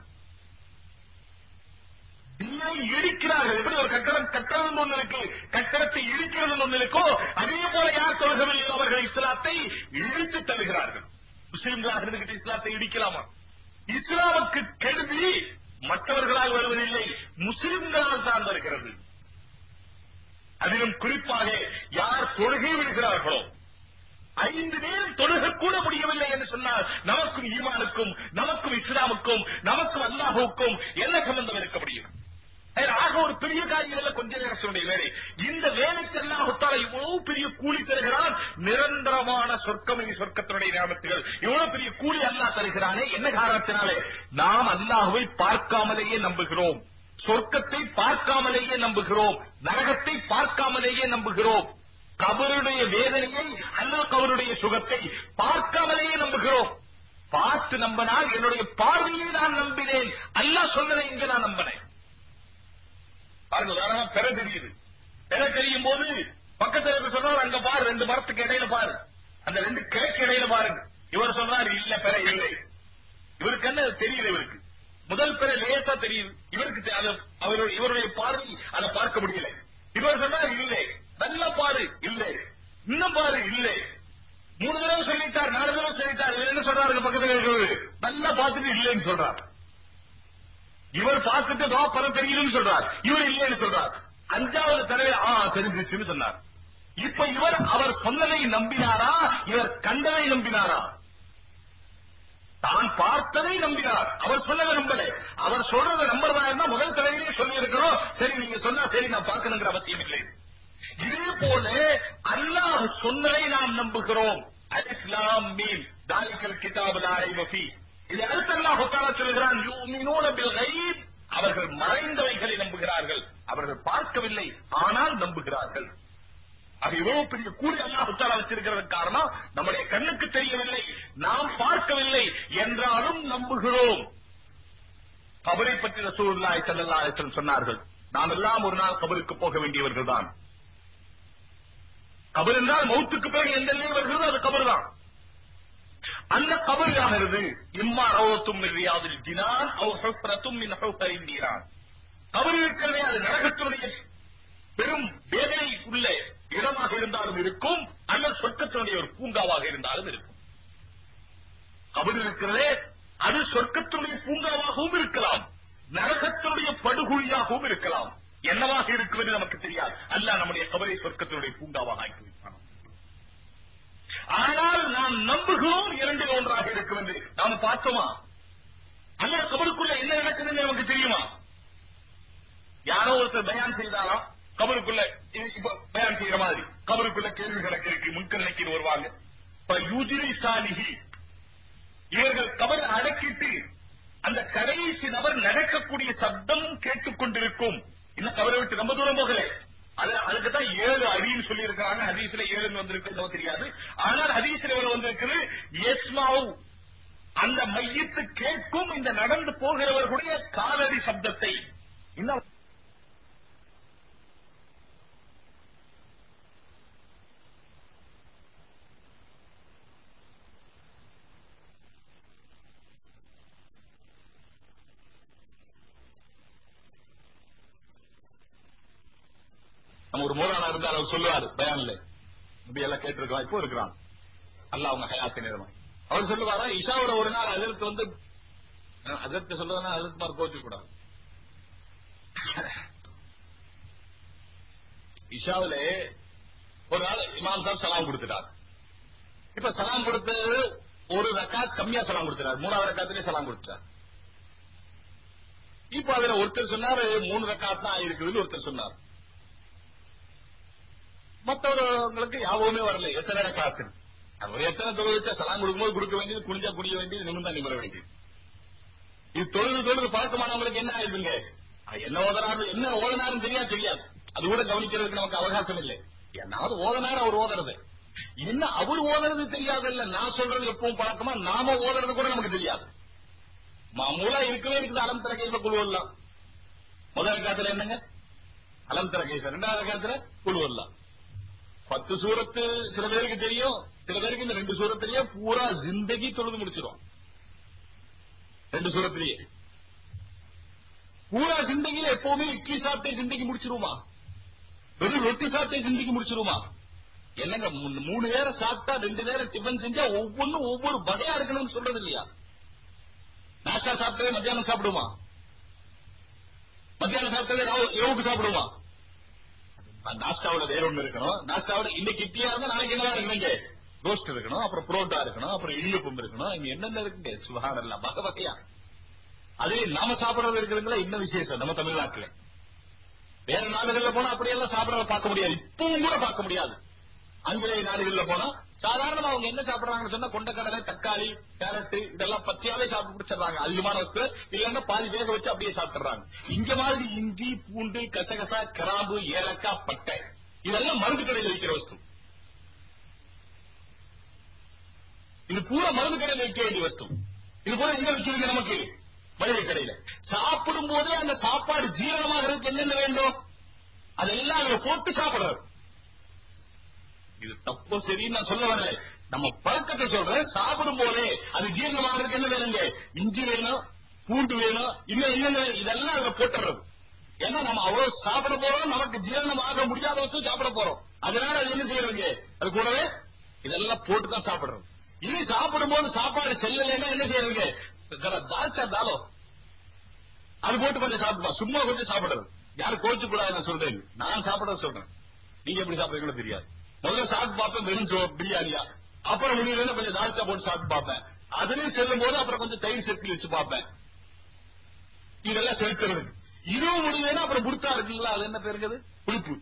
தீனை இடிக்கிறார்கள். எப்படி ஒரு கட்டடம் கட்டணம் ஒன்று இருக்கு? கட்டடத்தை இடிக்கிறது ஒன்று இருக்கோ அதே போல யார் தொழுகவில்லை அவர்கள் இஸ்லாத்தை இழுத்து தருகிறார்கள் முஸ்லிம்களாக இருந்துகிட்டு இஸ்லாத்தை இடிக்கலாமா? இஸ்லாமுக்கு கெடுதி மற்றவர்களால் வருவதில்லை. முஸ்லிம்களால் தான் வருகிறது. அதிலும் குறிப்பாக யார் தொழுகை விடுகிறார்களோ ஐந்து நேரம் தொழுக கூட முடியவில்லை என்று சொன்னால் நமக்கும் ஈமானுக்கும் நமக்கும் இஸ்லாமுக்கும் நமக்கும் அல்லாஹுக்கும் என்ன சம்பந்தம் இருக்க முடியும்? ஆக ஒரு பெரிய காரியம் இல்ல கொஞ்ச நேரத்தினுடைய வேலை. இந்த வேலைக்கு அல்லாஹுத்தால இவ்வளவு பெரிய கூலி தருகிறான். நிரந்தரமான சொர்க்கம் இனி சொர்க்கத்தினுடைய நியமத்துகள் இவ்வளவு பெரிய கூலி அல்லாஹ் தருகிறானே. என்ன காரணத்தினாலே? நாம் அல்லாஹுவை பார்க்காமலேயே நம்புகிறோம். சொர்க்கத்தை பார்க்காமலேயே நம்புகிறோம். நரகத்தை பார்க்காமலேயே நம்புகிறோம். கபருடைய வேதனையை அல்லது கபருடைய சுகத்தை பார்க்காமலேயே நம்புகிறோம். பார்த்து நம்பினால் என்னுடைய பார்வையை நான் நம்பினேன். அல்லாஹ் சொன்னதை இங்கு நான் நம்பினேன். பாருங்க உதாரணமா பெற தெரியுது. பெற தெரியும் போது பக்கத்துல இருக்க சொல்றாரு அங்க பாரு ரெண்டு மரத்துக்கு இடையில பாரு. அந்த ரெண்டு கிழக்கு இடையில பாருங்க. இவர் சொன்னார் இல்ல பெற இல்லை. இவருக்கு என்ன தெரியல இவருக்கு? முதல் பெற லேசா தெரியுது இவருக்கு அவருடைய இவருடைய பார்வை அதை பார்க்க முடியல. இவர் சொன்னார் இல்லை. நல்லா பாரு இல்லை. இன்னும் பாரு இல்லை. மூணு தடவை சொல்லிட்டார் நாலு தடவை சொல்லிட்டார். இவர் என்ன சொல்றாரு பக்கத்துல இருக்கிறது நல்லா பார்த்துட்டு இல்லைன்னு சொல்றார். இவர் பார்த்துட்டு தோ பணம் தெரியுதுன்னு சொல்றார். இவர் இல்லைன்னு சொல்றார். அஞ்சாவது தடவை ஆ தெரிஞ்சிச்சுன்னு சொன்னார். இப்ப இவர் அவர் சொன்னதை நம்பினாரா? இவர் கண்டதை நம்பினாரா? தான் பார்த்ததை நம்பினார். அவர் சொன்னதை நம்பல. அவர் சொல்றதை நம்புறதா இருந்தா முதல் தலைவிலே சொல்லி இருக்கிறோம் சரி நீங்க சொன்னா சரி நான் பார்க்கணுங்கிற அவசியம் இல்லை. இதே போல அல்லாஹ் சொன்னதை நாம் நம்புகிறோம். அலிஸ்லாம் மீன் தாலிக்கல் கிதாபுல் ஆரைபி இது அடுத்து அல்லாஹ் தாலா சொல்கிறான் யூமினூன பில் கைப். அவர்கள் மறைந்தவைகளை நம்புகிறார்கள். அவர்கள் பார்க்கவில்லை ஆனால் நம்புகிறார்கள். அது எவ்வளவு பெரிய கூலி அல்லாஹ் தாலா வச்சிருக்கிறது காரணம் நம்முடைய கண்ணுக்கு தெரியவில்லை நாம் பார்க்கவில்லை என்றாலும் நம்புகிறோம். கபரை பற்றி ரசூல்லாய் செல்லல்லா அலைஹி சொன்னார்கள் நாம் எல்லாம் ஒரு நாள் கபருக்கு போக வேண்டியவர்கள் தான். கபர் என்றால் மௌத்துக்கு பிறகு எந்த நிலை வருகிறதோ அது கபர் தான். அந்த கபர் ஆகிறது இம்மா ரவத்தும் மின் ரியாதில் ஜினான் அவ் ஹுஃப்ரத்தும் மின் ஹுஃபரின் கபர் இருக்கிறதே அது நரகத்தினுடைய பெரும் வேதனை உள்ள இடமாக இருந்தாலும் இருக்கும் அல்லது சொர்க்கத்தினுடைய ஒரு பூங்காவாக இருந்தாலும் இருக்கும். கபர் இருக்கிறதே அது சொர்க்கத்தினுடைய பூங்காவாகவும் இருக்கலாம். நரகத்தினுடைய படுகொழியாகவும் இருக்கலாம். என்னவாக இருக்கிறது நமக்கு தெரியாது. அல்ல நம்முடைய கபரை சொர்க்கத்தினுடைய பூங்காவாக ஆக்கி வைப்பான். ஆனால் நாம் நம்புகிறோம் இரண்டில் ஒன்றாக இருக்கும் என்று நாம பார்த்தோமா? அல்ல கபருக்குள்ள என்ன நடக்குதுன்னு நமக்கு தெரியுமா? யாரோ ஒருத்தர் பயான் செய்தாராம். கபருக்குள்ள இப்ப பயான் செய்யற மாதிரி. கபருக்குள்ள கேள்வி கணக்கு இருக்கு முன்கணக்கில் வருவாங்க. இப்ப யூஜிரி சாலிகி இவர்கள் கவர் அடக்கிட்டு அந்த கடைசி நபர் நடக்கக்கூடிய சப்தம் கேட்டுக்கொண்டிருக்கும் இன்னும் கபரை விட்டு ரொம்ப தூரம் போகல. அது அதுக்கு தான் ஏழு அடின்னு சொல்லி இருக்கிறாங்க ஹதீஸ்ல ஏழுன்னு வந்திருக்கு தெரியாது. ஆனால் ஹதீஸ்ல எவ்வளவு வந்திருக்குது? எஸ்மாவு. அந்த மையத்து கேட்கும் இந்த நடந்து போகிறவர்களுடைய காலடி சப்தத்தை. இன்னும் நம்ம ஒரு மூலானா இருந்தால் அவர் சொல்லுவாரு. பயான்ல. இப்படி எல்லாம் கேட்டிருக்கலாம். இப்போ இருக்கிறான். அல்ல அவங்க ஹயாத்தி நேரமா அவர் சொல்லுவாரா இஷாவோட ஒரு நாள் அதற்கு வந்து அதற்கு சொல்லுவதுனா அதற்கு மாதிரி கோச்சு கூடாது இஷாவில ஒரு நாள் இமாம் சாப் சலாம் கொடுத்துட்டார். இப்ப சலாம் கொடுத்தது ஒரு ரக்காத் கம்மியா சலாம் கொடுத்துறாரு மூணாவது ரக்காத்திலே சலாம் கொடுத்தார் இப்ப அதுல ஒருத்தர் சொன்னாரு மூணு ரக்காத் தான் ஆயிருக்குதுன்னு ஒருத்தர் சொன்னார். மற்றவர்களுக்கு யாபகமே வரல. எத்தனை காத்து அவர் எத்தனை தொழில் வச்சா சலாம் கொடுக்கும்போது கொடுக்க வேண்டியது குனிஞ்சா குடிய வேண்டியது நிமிந்தா நிமிர வேண்டியது. இது தொழில் தொழில் பழக்கமானவங்களுக்கு என்ன ஆயிருதுங்க? என்ன ஓதனாரு என்ன ஓதனாருன்னு தெரியாது தெரியாது. அது கூட கவனிக்கிறதுக்கு நமக்கு அவகாசம் இல்லை. என்னாவது ஓதனார் அவர் ஓதுறது. என்ன அவர் ஓதுறது தெரியாது இல்ல நான் சொல்றது எப்பவும் பழக்கமா நாம ஓதுறது கூட நமக்கு தெரியாது. மாமூலா இருக்கவே இருக்குது அலம் தர கைஃப குழுவல்லாம் முதல் காலத்துல என்னங்க? அலம் தர கைஃப ரெண்டாவது காலத்துல குழுவல்லாம் பத்து சூரத்து சில பேருக்கு தெரியும் சில பேருக்கு இந்த ரெண்டு சூரத்திலேயே பூரா ஜிந்தகி தொழுது முடிச்சிடும் ரெண்டு சூரத்திலேயே. பூரா ஜிந்தகியில எப்பவுமே இட்லி சாப்பிட்டே ஜிந்தகி முடிச்சிருமா? வெறும் ரொட்டி சாப்பிட்டே ஜிந்தகி முடிச்சிருமா? என்னங்க மூணு நேரம் சாப்பிட்டா ரெண்டு நேரம் டிஃபன் செஞ்சா ஒவ்வொன்றும் ஒவ்வொரு வகையா இருக்கணும்னு சொல்றது இல்லையா நாஸ்டா சாப்பிட்டதே மத்தியானம் சாப்பிடுமா? மத்தியானம் சாப்பிட்டதே இரவுக்கு சாப்பிடுமா? நாஸ்டாவோட வேற ஒண்ணு இருக்கணும். நாஸ்டாவோட இன்னைக்கு இட்லியா இருந்தா நாளைக்கு என்னவா இருக்கணுங்க ரோஸ்ட் இருக்கணும் அப்புறம் புரோட்டா இருக்கணும் அப்புறம் இடியப்பம் இருக்கணும். இங்க என்னென்ன இருக்குங்க? சுகாரம் எல்லாம் வகை வகையா அதே நாம சாப்பிடறது இருக்குதுங்களா இன்னும் விசேஷம்? நம்ம தமிழ்நாட்டுல. வேற நாடுகள்ல போனா அப்படியெல்லாம் சாப்பிடறத பார்க்க முடியாது. இப்பவும் கூட பார்க்க முடியாது. ஆங்கிலேய நாடுகள்ல போனா சாதாரணமா அவங்க என்ன சாப்பிடுறாங்கன்னு சொன்னா கொண்டக்கடலை தக்காளி கேரட் இதெல்லாம் பச்சையாவே சாப்பிட்டு பிடிச்சிடுறாங்க அதிகமான வசதி இல்லைன்னா பாதி வேக வச்சு அப்படியே சாப்பிடுறாங்க இங்க மாதிரி இஞ்சி பூண்டு கசகசா கிராம்பு ஏலக்காய் பட்டை இதெல்லாம் மருந்து கடையில் வைக்கிற வஸ்து. இது பூரா மருந்து கடையில் வைக்க வேண்டிய வஸ்து. இது பூரா எங்க வச்சிருக்கு நமக்கு? மளிகை கடையில. சாப்பிடும் போதே அந்த சாப்பாடு ஜீரணமாகிறதுக்கு என்னென்ன வேண்டும்? அதெல்லாம் அதுல போட்டு சாப்பிடுறது. இது தப்போ சரின்னு நான் சொல்ல வரல நம்ம பழக்கத்தை சொல்றேன். சாப்பிடும் போதே அது ஜீரணமாகிறதுக்கு என்ன வேணுங்க? இஞ்சி வேணும் பூண்டு வேணும் இன்னும் என்னென்ன இதெல்லாம் அதுல போட்டுறது ஏன்னா நம்ம அவ்வளவு சாப்பிட போறோம். நமக்கு ஜீரணம் ஆக முடியாத வச்சு சாப்பிட போறோம். அதனால அது என்ன செய்யறதுங்க? அது கூடவே இதெல்லாம் போட்டு தான் சாப்பிடுறோம். இது சாப்பிடும் போது சாப்பாடு செல்லலைன்னா என்ன செய்யறதுங்க? தால்ச்சா தாலோ அது போட்டு கொஞ்சம் சாப்பிடுவா சும்மா கொஞ்சம் சாப்பிடுறது யாரும் கோச்சு கூடாது நான் சொல்றேன். நான் சாப்பிட சொல்றேன். நீங்க எப்படி சாப்பிடுறீங்களோ தெரியாது. முதல்ல சாப்பிட்டு பார்ப்பேன் வெறும் பிரியாணியா. அப்புறம் முடியல கொஞ்சம் தால்ச்சா போட்டு சாப்பிட்டு பார்ப்பேன். அதுலயும் செல்லும் போது அப்புறம் கொஞ்சம் தயிர் சேர்த்து வச்சு பார்ப்பேன். இதெல்லாம் செலுத்துறது. இரவு முடியலன்னா அப்புறம் புடுத்தா இருக்குங்களா? அது என்ன பேருங்கிறது புளிப்பு.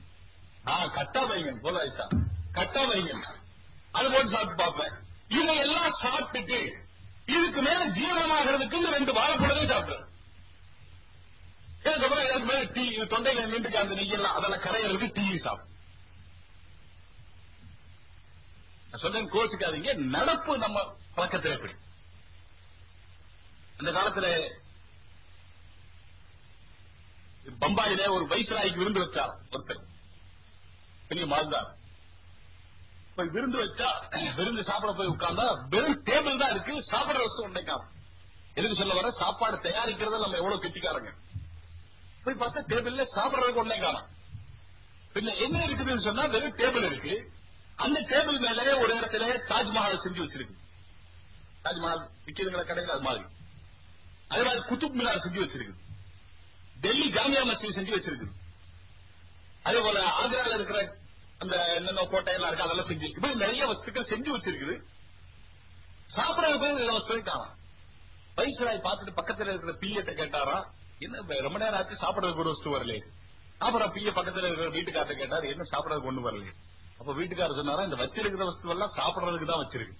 ஆஹ் கட்டா வைங்க போல கட்டா வைங்க அது போட்டு சாப்பிட்டு பார்ப்பேன். இதையெல்லாம் சாப்பிட்டுட்டு இதுக்கு மேல ஜீவனமாகிறதுக்கு இந்த ரெண்டு வாழைப்பழமே சாப்பிடுறது. இதுக்கப்புறம் இதுக்கு மேல டீ தொண்டைகள் நின்றுக்கு அந்த நெய்யெல்லாம் அதெல்லாம் கரையிறதுக்கு டீ சாப்பிடும் சொல்றேன் கோச்சுக்காதீங்க. நடப்பு நம்ம பழக்கத்தில் எப்படி? அந்த காலத்துல பம்பாயில ஒரு வைசராய்க்கு விருந்து வச்சார் ஒருத்தர். பெரிய மாறுந்தார் போய் விருந்து வச்சா விருந்து சாப்பிட போய் உட்கார்ந்தா வெறும் டேபிள் தான் இருக்கு சாப்பிடுற வசதி உண்டைக்காம எதுக்கு சொல்ல வர சாப்பாடு தயாரிக்கிறத நம்ம எவ்வளவு கெட்டிக்காரங்க. போய் பார்த்தா டேபிள்ல சாப்பிடறதுக்கு ஒன்னே காணும் பின்ன என்ன இருக்குதுன்னு சொன்னா வெறும் டேபிள் இருக்கு. அந்த டேபிள் மேல ஒரு இடத்துல தாஜ்மஹால் செஞ்சு வச்சிருக்கு. தாஜ்மஹால் விற்கிறதுங்கிற கடையில் அது மாதிரி. அதே மாதிரி குத்துப் மினார் செஞ்சு வச்சிருக்குது டெல்லி ஜாமியா மசீத் செஞ்சு வச்சிருக்குது அதே போல ஆந்திரால இருக்கிற அந்த என்னென்ன கோட்டை எல்லாம் இருக்கு அதெல்லாம் செஞ்சு இப்படி நிறைய வஸ்துக்கள் செஞ்சு வச்சிருக்குது. சாப்பிடறது போய் எல்லா வஸ்துவையும் காணும் வைஸ்ராய் பார்த்துட்டு பக்கத்துல இருக்கிற பிஎட்ட கேட்டாராம் என்ன ரொம்ப நேரம் ஆச்சு சாப்பிடறதுக்கு ஒரு வஸ்து வரலையே. அப்புறம் பிய பக்கத்துல இருக்கிற வீட்டுக்காரத்தை கேட்டாரு என்ன சாப்பிடறதுக்கு ஒண்ணு வரலையே. அப்ப வீட்டுக்காரர் சொன்னாரா இந்த வச்சிருக்கிற வஸ்து எல்லாம் சாப்பிடறதுக்கு தான் வச்சிருக்கு.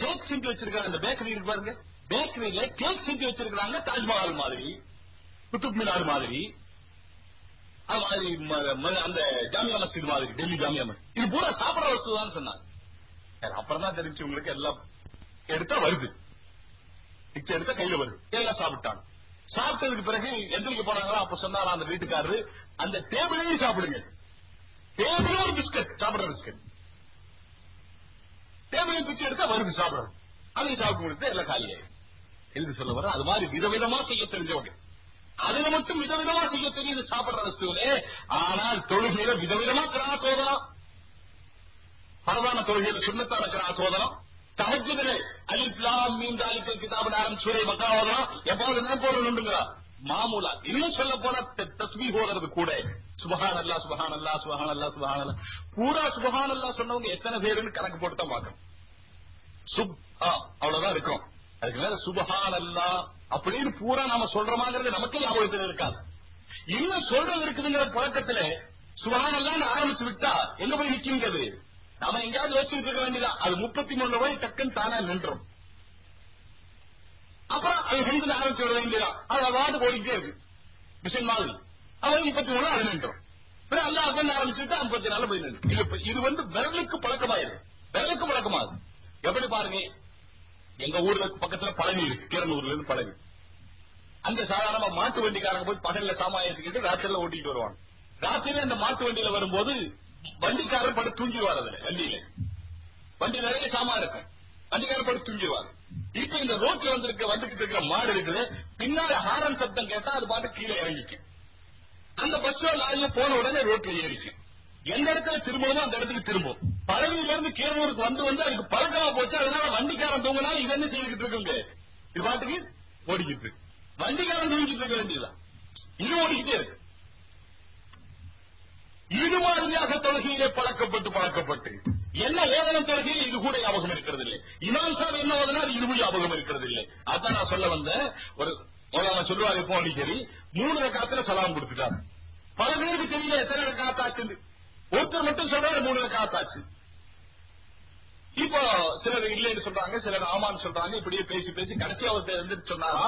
கேக் செஞ்சு வச்சிருக்காங்க அந்த பேக்கரி இருக்கு பாருங்க. பேக்கரியில கேக் செஞ்சு வச்சிருக்காங்க தாஜ்மஹால் மாதிரி குத்துப் மினார் மாதிரி. அது மாதிரி அந்த ஜாமியா மஸ்ஜித் மாதிரி டெல்லி ஜாமியா மஸ்ஜித் இது பூரா சாப்பிடுற வஸ்து தான் சொன்னாங்க. அப்புறம் தான் தெரிஞ்சு உங்களுக்கு எல்லாம் எடுத்தா வருது. பிச்சை எடுத்தா கையில வருது. எல்லாம் சாப்பிட்டாங்க. சாப்பிட்டதுக்கு பிறகு எந்திரிக்க போனாங்களா? அப்ப சொன்னாரா அந்த வீட்டுக்காரரு அந்த டேபிளையும் சாப்பிடுங்க. டேபிள் ஒரு பிஸ்கட் சாப்பிடுற பிஸ்கட். தேவையான பிச்சை எடுத்தா வருது சாப்பிடுறது அதை சாப்பிட்டு கொடுத்து எல்லாம் காலியாயிடும் எதுக்கு சொல்ல வர அது மாதிரி விதவிதமா செய்ய தெரிஞ்சவங்க அதுல மட்டும் விதவிதமா செய்ய தெரியுது சாப்பிடுற வஸ்துவிலே. ஆனால் தொழுகையில விதவிதமா கிராத் தோதனம். பரவான தொழுகையில சுண்ணத்தான கிராத் ஓதலாம் தஹஜ்ஜுதிலே அலிஃப் மீன் மீம் தாலிக கிதாபுல் ஆரம் சூரை மக்கா ஓதலாம். எப்போது என்ன உண்டுங்களா மாமூலா. இன்னும் சொல்ல போனா தஸ்மி தஸ்பீஹ் ஓதுறது கூட சுபஹான் அல்லா சுபஹான் அல்லா சுபஹான் அல்லா சுபஹான் அல்லா பூரா சுபஹான் அல்லா சொன்னவங்க எத்தனை பேருன்னு கணக்கு போட்டு தான் பார்க்கணும். சுப் அவ்வளவுதான் இருக்கும். அதுக்கு மேல சுபஹான் அல்லா அப்படின்னு பூரா நாம சொல்றோமாங்கிறது நமக்கு ஞாபகத்தில் இருக்காது. இன்னும் சொல்றது இருக்குதுங்கிற புழக்கத்துல சுபஹான் அல்லான்னு ஆரம்பிச்சு விட்டா எங்க போய் நிக்குங்கிறது? நாம எங்கேயாவது வச்சுட்டு இருக்க வேண்டியதான் அது முப்பத்தி மூணு போய் டக்குன்னு தானா நின்றோம். அப்புறம் அது ஹிந்தில ஆரம்பிச்சு விட வேண்டியதான் அது அவாது ஓடிக்கிட்டே இருக்கு. மிஷின் மாதிரி. அவன் முப்பத்தி மூணு அதை நின்றோம் பிறகு அல்லா ஆரம்பிச்சுட்டு ஐம்பத்தி நாலு போய் நின்று இது வந்து விரலுக்கு பழக்கமாயிருக்கு விரலுக்கு பழக்கமாகும். எப்படி பாருங்க? எங்க ஊர்ல பக்கத்துல பழனி இருக்கு. கீரனூர்ல இருந்து பழனி. அந்த சாதாரணமா மாட்டு வண்டிக்காரங்க போய் பகல்ல சாமாயத்துக்கிட்டு ராத்திரில ஓட்டிட்டு வருவாங்க. ராத்திரில அந்த மாட்டு வண்டியில வரும்போது வண்டிக்காரர் படு தூங்கிடுவார் அதுல வண்டியில. வண்டி நிறைய சாமா இருக்கும் வண்டிக்காரர் படு தூங்கிடுவார். இப்ப இந்த ரோட்ல வந்திருக்க வந்துகிட்டு இருக்கிற மாடு இருக்குது பின்னால ஹாரன் சத்தம் கேட்டா அது பாட்டு கீழே இறங்கிக்கும். அந்த பஸ் லாரியில போன உடனே ரோட்ல ஏறிக்கும் எந்த இடத்துல திரும்பணுமோ அந்த இடத்துக்கு திரும்பும் பழனியில இருந்து கீரனூருக்கு வந்து வந்து அதுக்கு பழக்கமா போச்சு. அதனால வண்டிக்காரன் தூங்கினாலும் இது என்ன செய்துகிட்டு இருக்குங்க இது பாட்டுக்கு ஓடிக்கிட்டு இருக்கு. வண்டிக்காரன் தூங்கிட்டு இருக்க வேண்டியதுதான். இது ஓடிக்கிட்டே இருக்கு. இது மாதிரியாக தொழுகையிலே பழக்கப்பட்டு பழக்கப்பட்டு. என்ன ஓதனம் தொழுகையில் இது கூட ஞாபகம் இருக்கிறது இல்லை இமாம் சார் என்ன ஓதனால் இதுவும் ஞாபகம் இருக்கிறது இல்லை அதான் நான் சொல்ல வந்த ஒரு மௌலானா சொல்லுவாரு இப்போ அடிக்கடி? மூணு ரக்காத்துல சலாம் கொடுத்துட்டாரு. பல பேருக்கு தெரியல எத்தனை ரக்காத்தாச்சு ஒருத்தர் மட்டும் சொல்றாரு மூணு ரக்காத்தாச்சு இப்போ சிலர் இல்லைன்னு சொல்றாங்க சிலர் ஆமான்னு சொல்றாங்க இப்படியே பேசி பேசி கடைசி அவர் வந்து சொன்னாரா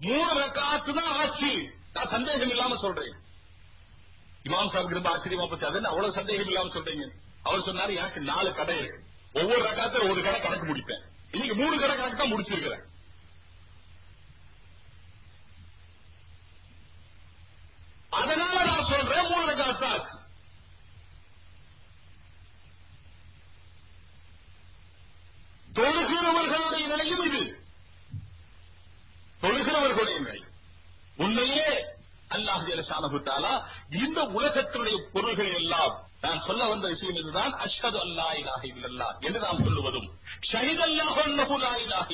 மூணு ரக்காத்து தான் ஆச்சு. நான் சந்தேகம் இல்லாம சொல்றேன். இமாம் சாஹிப் ரொம்ப ஆச்சரியமா போச்சு. அதுன்னு அவ்வளவு சந்தேகம் இல்லாம சொல்றீங்க? அவர் சொன்னாரு எனக்கு நாலு கடை இருக்கு. ஒவ்வொரு ரக்காத்துல ஒரு கடை கணக்கு முடிப்பேன். இன்னைக்கு மூணு கடை கணக்கு தான் முடிச்சிருக்கிறேன். அதனால நான் சொல்றேன் மூணு ரக்காத்து ஆச்சு. தொழுகிறவர்களுடைய நிலையும் இது. தொழுகிறவர்களுடைய நிலை உண்மையே அல்லாஹ் ஜலசானஹு இந்த உலகத்தினுடைய பொருள்கள் எல்லாம் நான் சொல்ல வந்த விஷயம் இதுதான் அஷ்ஹது அல்லா இலாஹ இல்லல்லா என்று நாம் சொல்லுவதும் ஷஹித் அல்லாஹ் அன்னஹு லா இலாஹ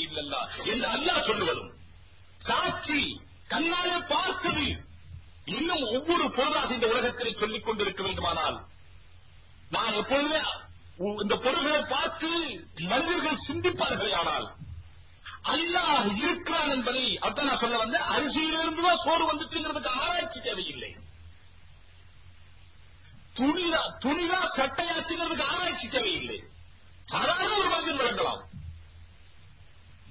என்று அல்லாஹ் சொல்லுவதும் சாட்சி கண்ணாலே பார்த்தது இன்னும் ஒவ்வொரு பொருளாக இந்த உலகத்தில் சொல்லிக் கொண்டிருக்க வேண்டுமானால் நான் எப்பொழுதுமே உ- இந்த பொருள்களை பார்த்து மனிதர்கள் சிந்திப்பார்களே ஆனால் அல்லாஹ் இருக்கிறான் என்பதை அதான் நான் சொல்ல வந்த அரிசியிலிருந்து தான் சோறு வந்துச்சுங்கிறதுக்கு ஆராய்ச்சி தேவையில்லை. துணிதா துணிதா சட்டையாச்சுங்கிறதுக்கு ஆராய்ச்சி தேவையில்லை. சாதாரண ஒரு மனிதன் விளங்கலாம்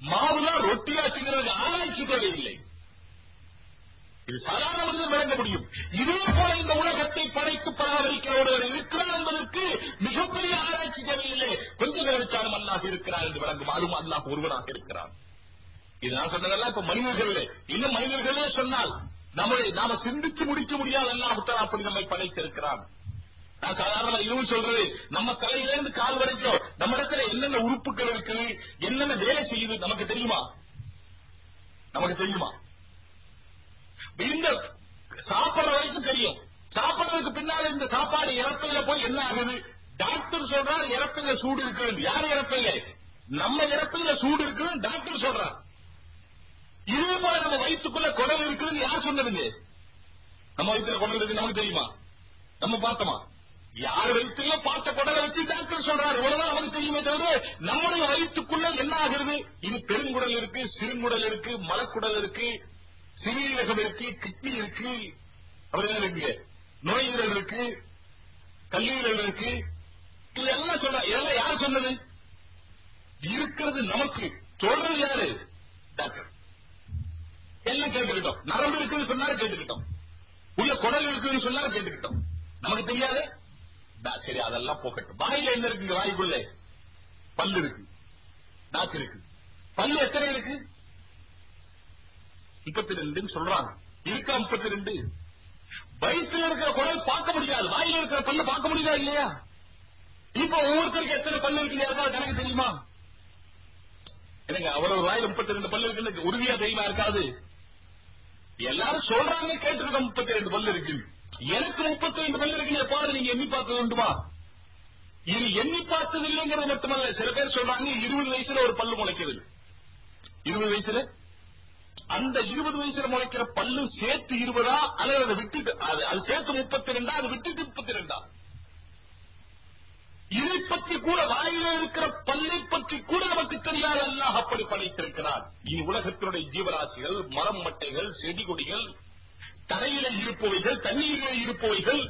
மாவுதான் ரொட்டியாச்சுங்கிறதுக்கு ஆராய்ச்சி தேவையில்லை. இது சாதாரண மனிதன் விளங்க முடியும். இதே போல இந்த உலகத்தை படைத்து பராமரிக்கிற ஒருவர் இருக்கிறார் என்பதற்கு மிகப்பெரிய ஆராய்ச்சி தேவையில்லை. கொஞ்சம் நினைச்சாலும் அல்லாஹ் இருக்கிறார் என்று விளங்கும். அதுவும் அல்லாஹ் ஒருவனாக இருக்கிறார் இது நான் சொன்னதெல்லாம் இப்ப மனிதர்கள். இன்னும் மனிதர்களே சொன்னால் நம்மளை நாம சிந்திச்சு முடிக்க முடியாத அல்லாஹ் அப்படி நம்மை படைத்திருக்கிறான். நான் சாதாரண இதுவும் சொல்றது நம்ம தலையிலிருந்து கால் வரைக்கும் நம்ம இடத்துல என்னென்ன உறுப்புகள் இருக்குது என்னென்ன வேலை செய்யுது நமக்கு தெரியுமா? நமக்கு தெரியுமா? இந்த சாப்பிடுற வரைக்கும் தெரியும். சாப்பிடுறதுக்கு பின்னால இந்த சாப்பாடு இறப்பையில போய் என்ன ஆகுது? டாக்டர் சொல்றாரு இறப்பையில சூடு இருக்கு யார் இறப்பையில நம்ம இறப்பையில சூடு இருக்குன்னு டாக்டர் சொல்றாரு. இதே போல நம்ம வயிற்றுக்குள்ள குடல் இருக்குதுன்னு யார் சொன்னதுங்க? நம்ம வயிற்றுல குடல் இருக்கு நமக்கு தெரியுமா? நம்ம பார்த்தோமா? யார் வயிற்றுல பார்த்த குடலை வச்சு டாக்டர் சொல்றாரு? இவ்வளவுதான் நமக்கு தெரியுமே தவிர நம்முடைய வயிற்றுக்குள்ள என்ன ஆகிறது இது பெருங்குடல் இருக்கு சிறுங்குடல் இருக்கு மலக்குடல் இருக்கு சிறுநீரகம் இருக்கு கிட்னி இருக்கு அப்புறம் இங்க இருக்கு. நுரையீரல் இருக்கு கல்லீரல் இருக்கு. இதெல்லாம் சொல்ற இதெல்லாம் யார் சொன்னது? இருக்கிறது நமக்கு. சொல்றது யாரு? டாக்டர். எல்லாம் கேட்டுக்கிட்டோம்? நரம்பு இருக்குன்னு சொன்னாரு கேட்டுக்கிட்டோம். உள்ள குடல் இருக்குன்னு சொன்னாரு கேட்டுக்கிட்டோம். நமக்கு தெரியாது? சரி அதெல்லாம் போகட்டும். வாயில என்ன இருக்குங்க? வாய்க்குள்ள. பல்லு இருக்கு. நாக்கு இருக்கு. பல்லு எத்தனை இருக்கு? முப்பத்தி ரெண்டுன்னு சொல்றாங்க. இருக்கா முப்பத்தி ரெண்டு வயிற்றுல இருக்கிற குடல் பார்க்க முடியாது. வாயில இருக்கிற பல்லு பார்க்க முடியுதா இல்லையா? இப்ப ஒவ்வொருத்தருக்கு எத்தனை பல்லு இருக்குன்னு யாருக்காவது கணக்கு தெரியுமா? எனக்கு அவ்வளவு வாயில முப்பத்தி ரெண்டு பல்லு இருக்குன்னு உறுதியா தெரியுமா இருக்காது? எல்லாரும் சொல்றாங்க கேட்டிருக்க முப்பத்தி ரெண்டு பல்லு இருக்கு. எனக்கு முப்பத்தி ரெண்டு பல்லு இருக்கு எப்பாவது நீங்க எண்ணி பார்த்தது உண்டுமா இது எண்ணி பார்த்தது இல்லைங்கிறது மட்டுமல்ல. சில பேர் சொல்றாங்க இருபது வயசுல ஒரு பல்லு முளைக்கிறது இருபது வயசுல அந்த இருபது வயசுல முளைக்கிற பல்லு சேர்த்து இருபதா? அல்லது அதை விட்டுட்டு அது சேர்த்து முப்பத்தி ரெண்டா? அது விட்டுட்டு முப்பத்தி ரெண்டா? இதை பற்றி கூட வாயில இருக்கிற பல்லை பற்றி கூட நமக்கு தெரியாத அல்லாஹ் அப்படி படைத்திருக்கிறார் இனி உலகத்தினுடைய ஜீவராசிகள் மரம் மட்டைகள் செடி கொடிகள் தரையில இருப்பவைகள் தண்ணீரில் இருப்பவைகள்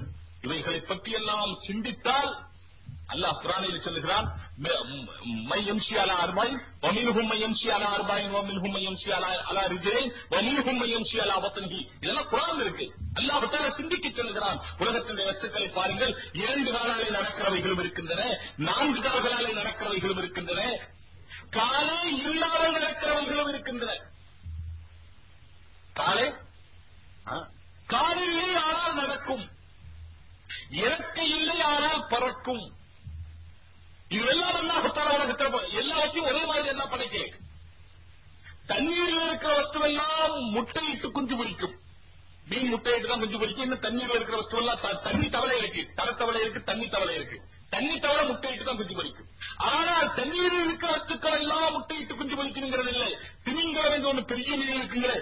இவைகளை பற்றி எல்லாம் சிந்தித்தால் அல்லாஹ் புராணியில் சொல்லுகிறான் மையம்சி அலா அர்பாயின் வமின்ஹும் மையம்சி அலா அர்பாயின் வமின்ஹும் மையம்சி அலா அலா ரிஜேன் வமின்ஹும் மையம்சி அலா வத்தன்ஹி இதெல்லாம் குரான் இருக்கு அல்லாஹ் விட்டால சிந்திக்க சொல்லுகிறான் உலகத்தினுடைய வஸ்துக்களை பாருங்கள் இரண்டு காலாலே நடக்கிறவைகளும் இருக்கின்றன நான்கு கால்களாலே நடக்கிறவைகளும் இருக்கின்றன காலே இல்லாமல் நடக்கிறவைகளும் இருக்கின்றன காலே ஆ, காலே இல்லை ஆனால் நடக்கும் இறக்கை இல்லை ஆனால் பறக்கும் இதுவெல்லாம் அல்லாஹத்தால உலகத்தில் ப- ஒரே மாதிரி எல்லாம் படைக்கல தண்ணீரில் இருக்கிற வஸ்துவெல்லாம் முட்டையிட்டு குஞ்சு பொறிக்கும். மீன் முட்டையிட்டு தான் குஞ்சு பொறிக்கும். இன்னும் தண்ணீரில் இருக்கிற வஸ்துவெல்லாம் த- தண்ணி தவளை இருக்கு. தரத்தவளை இருக்கு தண்ணி தவளை இருக்கு. தண்ணி தவளை முட்டையிட்டு தான் குஞ்சு பொறிக்கும். ஆனால் தண்ணீரில் இருக்கிற வஸ்துக்கள் எல்லாம் முட்டையிட்டு குஞ்சு பொறிக்கணுங்கிறது இல்லை. திமிங்கலம் என்று ஒண்ணு பெரிய மீன் இருக்குங்கிற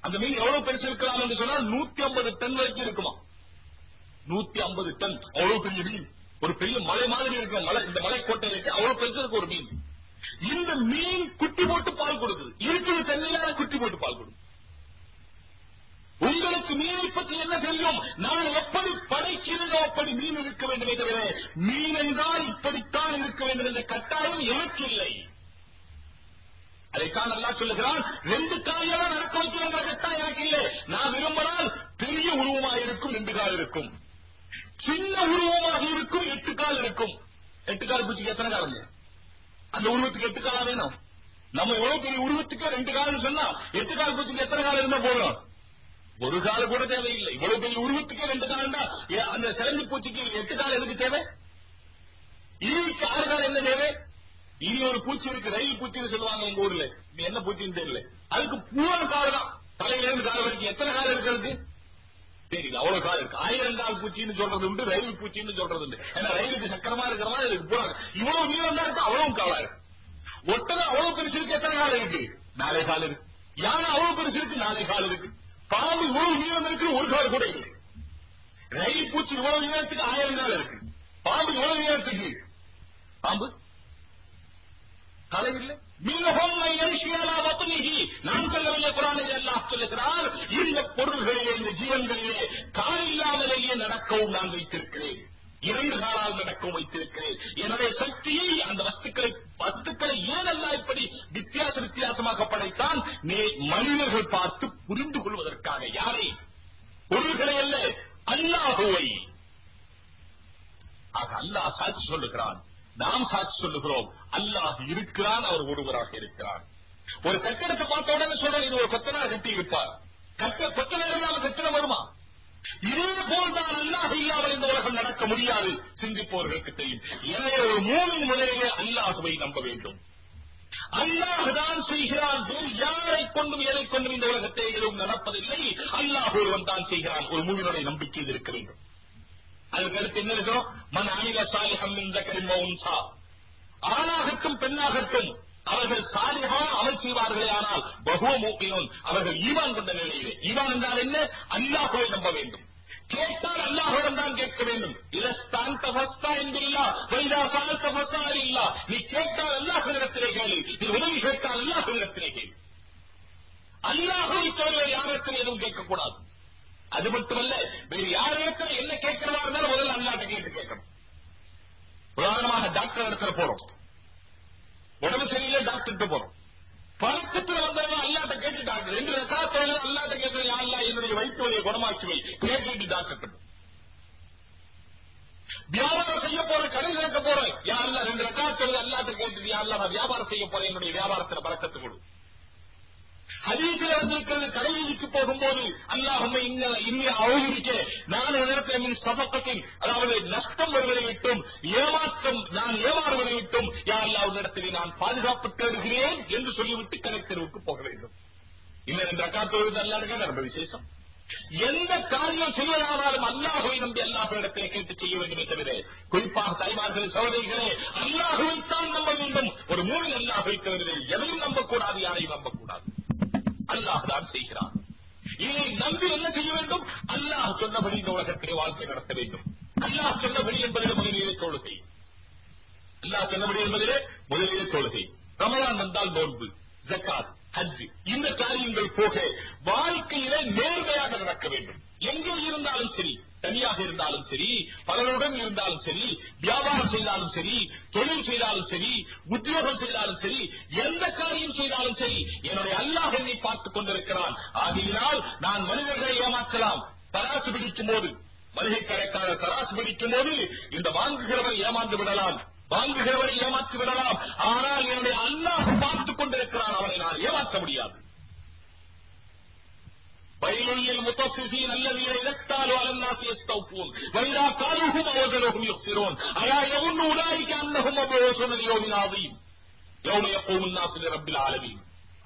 அந்த மீன் எவ்வளவு பெருசு இருக்கலாம் என்று சொன்னால் நூத்தி ஐம்பது டன் வரைக்கும் இருக்குமா நூத்தி ஐம்பது டன். அவ்வளவு பெரிய மீன். ஒரு பெரிய மலை மாதிரி இருக்கும் மலை இந்த மலைக்கோட்டையில இருக்கு அவ்வளவு பெருசு இருக்கு ஒரு மீன். இந்த மீன் குட்டி போட்டு பால் கொடுக்குது. இருக்கிற தண்ணியில குட்டி போட்டு பால் கொடுக்குது. உங்களுக்கு மீனை பற்றி என்ன தெரியும்? நான் எப்படி படைக்கிறதோ அப்படி மீன் இருக்க வேண்டும் தவிர மீன் என்றால் இப்படித்தான் இருக்க வேண்டும் என்ற கட்டாயம் எனக்கு இல்லை. அதைத்தான் நல்லா சொல்லுகிறான் ரெண்டு காலையெல்லாம் நடக்க வைக்கிற கட்டாயம் எனக்கு இல்லை. நான் விரும்பினால் பெரிய உருவமாக இருக்கும் ரெண்டு கால் இருக்கும். சின்ன உருவமாக இருக்கும் எட்டு கால் இருக்கும். எட்டு கால் பூச்சிக்கு எத்தனை கால் அந்த உருவத்துக்கு எட்டு காலா வேணும். நம்ம எவ்வளவு பெரிய உருவத்துக்கு ரெண்டு கால்னு சொன்னா எட்டு கால் பூச்சிக்கு எத்தனை கால் இருந்தா போதும்? ஒரு கால கூட தேவையில்லை. இவ்வளவு பெரிய உருவத்துக்கு ரெண்டு கால் தான் அந்த சிறந்து பூச்சிக்கு எட்டு காலம் எதுக்கு தேவை? ஈக்கு ஆறு காலம் என்ன தேவை? இனி ஒரு பூச்சி இருக்கு ரயில் பூச்சின்னு சொல்லுவாங்க எங்க ஊர்ல. என்ன பூச்சின்னு தெரியல. அதுக்கு பூரா காலம் தான். தலையில இருந்து கால் வரைக்கும் எத்தனை காலம் இருக்கிறது தெரியல. அவ்வளவு காலம் இருக்கு ஆயிரம் கால் பூச்சின்னு சொல்றது உண்டு ரயில் பூச்சின்னு சொல்றது உண்டு. ஏன்னா ரயிலுக்கு சக்கரமா இருக்கிறமா இதுக்கு பூரா இவ்வளவு நீளம் தான் இருக்கு? அவ்வளவு காலா இருக்கு. ஒட்டகம் அவ்வளவு பெருசு இருக்கு எத்தனை காலம் இருக்கு? நாலே கால் இருக்கு. யானை அவ்வளவு பெருசு இருக்கு நாலே கால் இருக்கு. பாம்பு இவ்வளவு நீளம் இருக்கு ஒரு கால் கூட இருக்கு ரயில் பூச்சி இவ்வளவு நீளத்துக்கு ஆயிரம் கால் இருக்கு. பாம்பு இவ்வளவு நீளத்துக்கு. பாம்பு? தலையில்லை மிகவும் எரிசியலா வத்துனிகி நான் சொல்லவில்லை குரானில் எல்லாம் சொல்லுகிறார். இந்த பொருள்களிலே இந்த ஜீவன்களிலே கால் இல்லாமலேயே நடக்கவும் நான் வைத்திருக்கிறேன். இரண்டு காலால் நடக்கவும் வைத்திருக்கிறேன். எனவே சக்தியை அந்த வஸ்துக்களை வஸ்துக்களை ஏனெல்லாம் இப்படி வித்தியாச வித்தியாசமாக படைத்தான்? நீ மனிதர்கள் பார்த்து புரிந்து கொள்வதற்காக. யாரை? பொருள்களை அல்ல அல்லாஹுவை. ஆக அல்லாஹ் சாட்சி சொல்லுகிறான். நாம் சாட்சி சொல்லுகிறோம். அல்லாஹ் இருக்கிறான் அவர் ஒருவராக இருக்கிறான். ஒரு கட்டிடத்தை பார்த்த உடனே சொல்றோம் இது ஒரு கொத்தனார் கட்டி இருப்பார் கட்ட கொத்தனார் இல்லாம கட்டிடம் வருமா? இதே போல்தான் அல்லாஹ் இல்லாமல் இந்த உலகம் நடக்க முடியாது. சிந்திப்பவர்களுக்கு தெரியும். எனவே ஒரு மூமின் முதலிலே அல்லாஹுவை நம்ப வேண்டும். அல்லாஹ் தான் செய்கிறான். வேறு யாரை கொண்டும் எதை கொண்டும் இந்த உலகத்தை எதுவும் நடப்பதில்லை. அல்லாஹ் ஒருவன் தான் செய்கிறான். ஒரு மூவினுடைய நம்பிக்கை இருக்க வேண்டும். அதுக்கு அடுத்து என்ன இருக்கும் மன் அமில சாலிஹம் மின் தக்கரின் உன்சா ஆணாகட்டும் பெண்ணாகட்டும் அவர்கள் சாலிகான அமல் செய்வார்களே ஆனால் பகுவ மூப்பினோன் அவர்கள் ஈவான் கொண்ட நிலையிலே ஈவான் என்றால் என்ன? அல்லாஹுவை நம்ப வேண்டும். கேட்டால் அல்லாஹுடன் தான் கேட்க வேண்டும். இலஸ்தான் தபஸ்தா என்பில்லா வைதா சால் தபஸ்தால் இல்லா நீ கேட்டால் அல்லாஹிடத்திலே கேளு. நீ உதவி கேட்டால் அல்லாஹிடத்திலே கேளு. அல்லாஹுவை தவிர யாரத்தில் எதுவும் கேட்கக்கூடாது. அது மட்டுமல்ல வேறு யாரிடத்தில் என்ன கேட்கிறவா இருந்தாலும் முதல்ல அல்லாட்ட கேட்டு கேட்கணும். உதாரணமாக டாக்டர் இடத்துல போறோம். உடம்பு சரியில்லை டாக்டர் போறோம். பழக்கத்துல வந்தவங்க அல்லாட்ட கேட்டு டாக்டர். ரெண்டு ரக்காத்தோடு அல்லாட்ட கேட்கறது அல்லா என்னுடைய வயிற்று வலியை குணமாக்குவை கேட்டு டாக்டர் வியாபாரம் செய்ய போற கடை திறக்க போறேன் யா ரெண்டு ரெண்டு ரக்காத்தோடு அல்லாட்ட கேட்டு யா நான் வியாபாரம் செய்ய போறேன் என்னுடைய வியாபாரத்துல பழக்கத்து கொடு. ஹதீஸில் வந்திருக்கிறது கடைவீதிக்கு போகும்போது அல்லாஹும் இன்னி அவதரிக்க நான் இடத்துல மின் சபக்கத்தின் அதாவது நஷ்டம் வருவதை விட்டும் ஏமாற்றம் நான் ஏமாறுவதை விட்டும் யார் அல்லா இடத்திலே நான் பாதுகாப்பு தேடுகிறேன் என்று சொல்லிவிட்டு கலெக்டருக்கு போக வேண்டும். இன்னும் அக்கா காத்தொழுது அல்லாடுங்க ரொம்ப விசேஷம்? எந்த காரியம் செய்வதானாலும் அல்லாஹுவை நம்பி அல்லாஹுவிடத்தை கேட்டு செய்ய வேண்டுமே தவிர குறிப்பாக தாய்மார்களே சகோதரிகளே அல்லாஹுவைத்தான் நம்ப வேண்டும். ஒரு மூவில் அல்லாஹுவை தவிர எதையும் நம்பக்கூடாது யாரையும் நம்பக்கூடாது. அல்லாஹ் தான் செய்கிறான். இதை நம்பி என்ன செய்ய வேண்டும்? அல்லாஹ் சொன்னபடி இந்த உலகத்திலே வாழ்க்கை நடத்த வேண்டும். அல்லாஹ் சொன்னபடி என்பதிலே முதலிலே தொழுகை. அல்லாஹ் சொன்னபடி என்பதிலே முதலிலே தொழுகை. ரமலான் வந்தால் நோன்பு ஜக்காத் ஹஜ். இந்த காரியங்கள் போக வாழ்க்கையிலே நேர்மையாக நடக்க வேண்டும். எங்கே இருந்தாலும் சரி தனியாக இருந்தாலும் சரி பலருடன் இருந்தாலும் சரி வியாபாரம் செய்தாலும் சரி தொழில் செய்தாலும் சரி உத்தியோகம் செய்தாலும் சரி எந்த காரியம் செய்தாலும் சரி என்னுடைய அல்லாஹ் என்னை பார்த்துக் கொண்டிருக்கிறான். ஆகையினால் நான் மனிதர்களை ஏமாற்றலாம். தராசு பிடிக்கும் போது மளிகை கடைக்காரர் தராசு பிடிக்கும் போது இந்த வாங்குகிறவர் ஏமாந்து விடலாம். வாங்குகிறவரை ஏமாற்றி விடலாம். ஆனால் என்னுடைய அல்லாஹ் பார்த்துக் கொண்டிருக்கிறான். அவனை நான் ஏமாற்ற முடியாது. ويل للمطففين الذين إذا اكتالوا على الناس يستوفون وإذا كالوهم أو وزنهم يخسرون ألا يظن أولئك أنهم مبعوثون ليوم عظيم يوم يقوم الناس لرب العالمين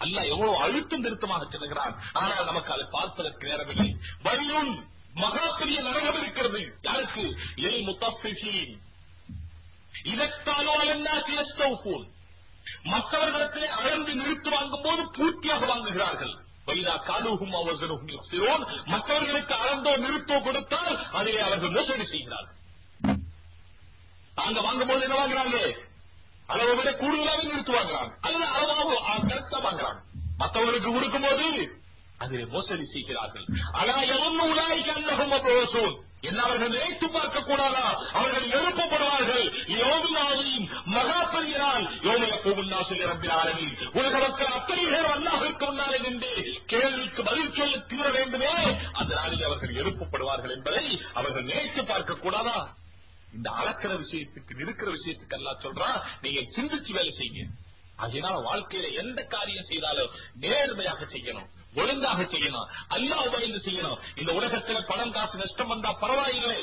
அல்ல எவ்வளவு அழுத்தம் திருத்தமாக சொல்லுகிறான் ஆனால் நமக்கு அதை பார்ப்பதற்கு நேரமில்லை வழியுள் மகா பெரிய நரகம் இருக்கிறது யாருக்கு எல் முத்தஃபிஹீன் இதற்காலோ அலன்னாசியஸ்தௌபூன் மற்றவர்களிடத்திலே அளந்து நிறுத்து வாங்கும் போது பூர்த்தியாக வாங்குகிறார்கள் வைதா காலூகும் அவசரும் மற்றவர்களுக்கு அளந்தோ நிறுத்தோ கொடுத்தால் அதிலே அவர்கள் மோசடி செய்கிறார்கள். அங்க வாங்கும்போது என்ன வாங்குறாங்க? அளவை விட கூடுதலாக நிறுத்து வாங்குறாங்க அல்லது அளவாக கரெக்டா வாங்குறாங்க. மற்றவர்களுக்கு கொடுக்கும் போது அதிலே மோசடி செய்கிறார்கள். அலா எவன் உலாய்க்கு அன்னகும் அப்போசோன் என்ன அவர்கள் நினைத்து பார்க்க கூடாதா அவர்கள் எழுப்பப்படுவார்கள். யோகினாவையும் மகா பெரியனால் யோமைய பூமுன்னாசில் இறம்பில் ஆரம்பி உலக மக்கள் அத்தனை பேர் அல்லாஹிற்கு முன்னாலே நின்று கேள்விக்கு பதில் கேள்வி தீர வேண்டுமே. அந்த அவர்கள் எழுப்பப்படுவார்கள் என்பதை அவர்கள் நினைத்து பார்க்க கூடாதா இந்த அளக்கிற விஷயத்துக்கு நிற்கிற விஷயத்துக்கு எல்லாம் சொல்றா நீங்க சிந்திச்சு வேலை செய்யுங்க. அதனால வாழ்க்கையில எந்த காரியம் செய்தாலும் நேர்மையாக செய்யணும். ஒழுங்காக செய்யணும் அல்லாஹ் உபயோகித்து செய்யணும் இந்த உலகத்துல பணம் காசு நஷ்டம் வந்தா பரவாயில்லை.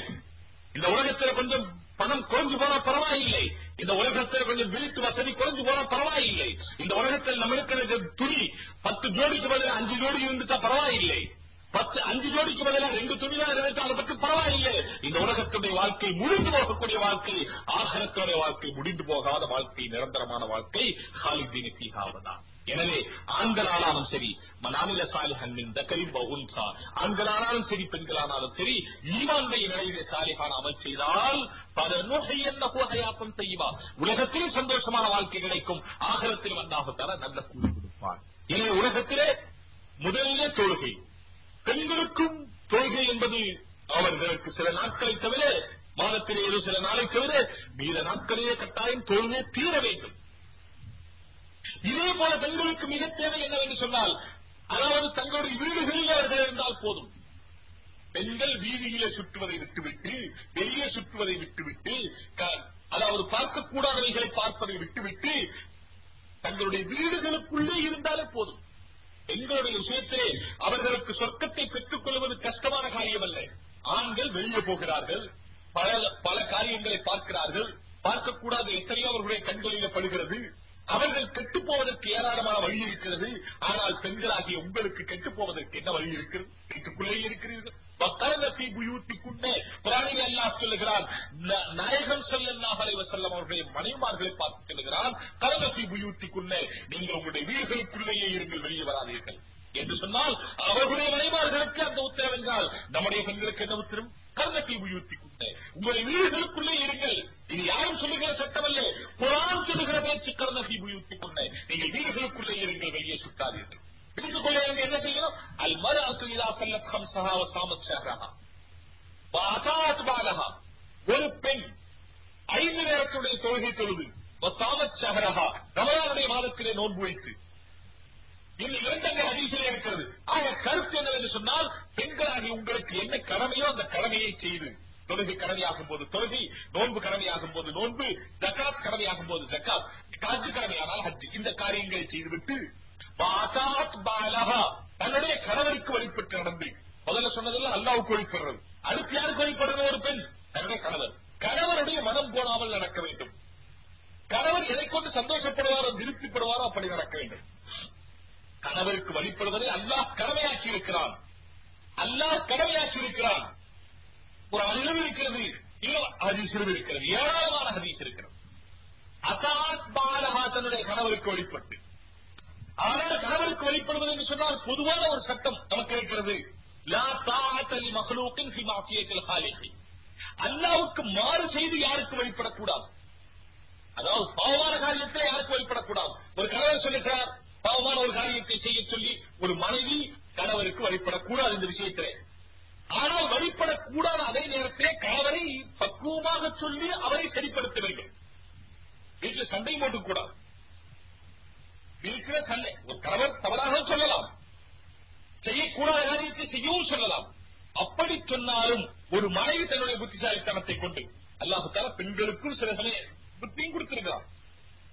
இந்த உலகத்துல கொஞ்சம் பணம் குறைஞ்சு போனா பரவாயில்லை. இந்த உலகத்துல கொஞ்சம் வீட்டு வசதி குறைஞ்சு போனா பரவாயில்லை. இந்த உலகத்தில் நம்ம இருக்கிற துணி பத்து ஜோடிக்கு பதில் அஞ்சு ஜோடி இருந்துட்டா பரவாயில்லை. பத்து அஞ்சு ஜோடிக்கு பதிலாக ரெண்டு துணிதான் இருந்துட்டா அதை பற்றி பரவாயில்லை. இந்த உலகத்துடைய வாழ்க்கை முடிந்து போகக்கூடிய வாழ்க்கை ஆகரத்துடைய வாழ்க்கை முடிந்து போகாத வாழ்க்கை நிரந்தரமான வாழ்க்கை ஹாலிதீனி தீகாவதான் எனவே ஆண்களானாலும் சரி மனாமில சாலிஹன் தக்கரின் பகுன்சா ஆண்களானாலும் சரி பெண்களானாலும் சரி ஈமானுடைய நிலையிலே சாலிஹான் அமல் செய்தால் போகையாப்பம் செய்வா உலகத்திலும் சந்தோஷமான வாழ்க்கை கிடைக்கும். ஆகலத்திலும் அல்லாஹத்தால நல்ல கூலி கொடுப்பார் எனவே உலகத்திலே முதலில் தொழுகை. பெண்களுக்கும் தொழுகை என்பது அவர்களுக்கு சில நாட்களை தவிர மாதத்திலே ஏதோ சில நாளை தவிர மீத நாட்களிலே கட்டாயம் தொழுகை தீர வேண்டும். இதே போல பெண்களுக்கு மிக தேவை என்னவென்று சொன்னால் அதாவது தங்களுடைய வீடுகளில் அவர்கள் இருந்தால் போதும். பெண்கள் வீதியிலே சுற்றுவதை விட்டுவிட்டு வெளியே சுற்றுவதை விட்டுவிட்டு அதாவது பார்க்கக்கூடாதவைகளை பார்ப்பதை விட்டுவிட்டு தங்களுடைய வீடுகளுக்குள்ளே இருந்தாலே போதும். பெண்களுடைய விஷயத்திலே அவர்களுக்கு சொர்க்கத்தை பெற்றுக் கொள்வது கஷ்டமான காரியம் அல்ல ஆண்கள் வெளியே போகிறார்கள் பல பல காரியங்களை பார்க்கிறார்கள் பார்க்கக்கூடாத எத்தனையோ அவர்களுடைய கண்களிலே படுகிறது. அவர்கள் கெட்டு போவதற்கு ஏராளமான வழி இருக்கிறது. ஆனால் பெண்களாகிய உங்களுக்கு கெட்டு போவதற்கு என்ன வழி இருக்கிறது? வீட்டுக்குள்ளே இருக்கிறீர்கள். வக்கரத்தி கர்ணத்தி புயூத்திக்குண்டே சொல்லுகிறான். ந- நாயகம் ஸல்லல்லாஹு அலைவ வஸல்லம் அவர்களுடைய மனைவிமார்களை பார்த்து சொல்லுகிறான். கர்ணத்தி புயூட்டிக்குள்ளே நீங்கள் உங்களுடைய வீடுகளுக்குள்ளேயே இருங்கள் வெளியே வராதீர்கள். என்று சொன்னால் அவர்களுடைய மனைவார்களுக்கு அந்த உத்தரவு என்றால் நம்முடைய பெண்களுக்கு என்ன உத்தரவு? கர்ணத்தை உயர்த்தி கொண்டு உங்களுடைய வீடுகளுக்குள்ளே இருங்கள். இது யாரும் சொல்லுகிற சட்டம் அல்ல. குரான் சொல்லுகிற பேச்சு கர்ணத்தை உயர்த்தி கொண்டு நீங்கள் வீடுகளுக்குள்ளே இருங்கள் வெளியே சுட்டாதீர்கள். வீட்டுக்குள்ளே இருந்து என்ன செய்யணும்? அல் மர அத்துலா கல்லத் ஹம்சஹா வ சாமத் ஷஹரஹா. பாலஹா. ஒரு பெண் ஐந்து நேரத்துடைய தொழுகை தொழுது வ சாமத் ஷஹரஹா. ரமலானுடைய மாதத்திலே நோன்பு வைத்து இந்த இரண்டங்க ஹதீஸிலே இருக்கிறது? ஆக கருத்து என்னவென்று சொன்னால் பெண்களாகி உங்களுக்கு என்ன கடமையோ அந்த கடமையை செய்து தொழுகை கடமையாகும் போது தொழுகை நோன்பு கடமையாகும் போது நோன்பு ஜக்காத் கடமையாகும் போது ஜக்காத் ஹஜ் கடமையானால் ஹஜ். இந்த காரியங்களை செய்துவிட்டு பாதாத் பாலகா தன்னுடைய கணவருக்கு வழிபட்டு நடந்து. முதல்ல சொன்னதெல்லாம் அல்லாவுக்கு வழிபடுறது. அடுத்து யாருக்கு வழிபடுறது? ஒரு பெண் தன்னுடைய கணவர். கணவருடைய மனம் போடாமல் நடக்க வேண்டும். கணவர் எதை கொண்டு சந்தோஷப்படுவாரோ திருப்திப்படுவாரோ அப்படி நடக்க வேண்டும். கணவருக்கு வழிபடுவதை அல்லாஹ் கடமையாக்கி இருக்கிறான் அல்லாஹ் கடமையாக்கி இருக்கிறான் ஒரு அழிவு இருக்கிறது இன்னும் இருக்கிறது ஏராளமான ஹதீஸ் இருக்கிறது. அசாத் பாலஹா தன்னுடைய கணவருக்கு வழிபட்டு. ஆனால் கணவருக்கு வழிபடுவது என்று சொன்னால் பொதுவான ஒரு சட்டம் நமக்கு இருக்கிறது. லா தாத்தலி மகளுக்கின் ஃபி மாசியத்தில் அல்லாவுக்கு மாறு செய்து யாருக்கு வழிபடக்கூடாது? அதாவது பாவமான காரியத்தில் யாருக்கு வழிபடக்கூடாது? ஒரு கணவர் சொல்லுகிறார் பாவமான ஒரு காரியத்தை செய்ய சொல்லி ஒரு மனைவி கணவருக்கு வழிபடக்கூடாது இந்த விஷயத்திலே. ஆனால் வழிபடக்கூடாத அதே நேரத்திலே கணவரை பக்குவமாக சொல்லி அவரை சரிப்படுத்த வேண்டும் வீட்டில் சண்டை போட்டுக் கூடாது வீட்டில் சண்டை. ஒரு கணவர் தவறாக சொல்லலாம். செய்யக்கூடாத காரியத்தை செய்யவும் சொல்லலாம். அப்படி சொன்னாலும் ஒரு மனைவி தன்னுடைய புத்திசாலித்தனத்தை கொண்டு அல்லாஹால பெண்களுக்கும் சில சமயம் புத்தியும் கொடுத்திருக்கிறான்.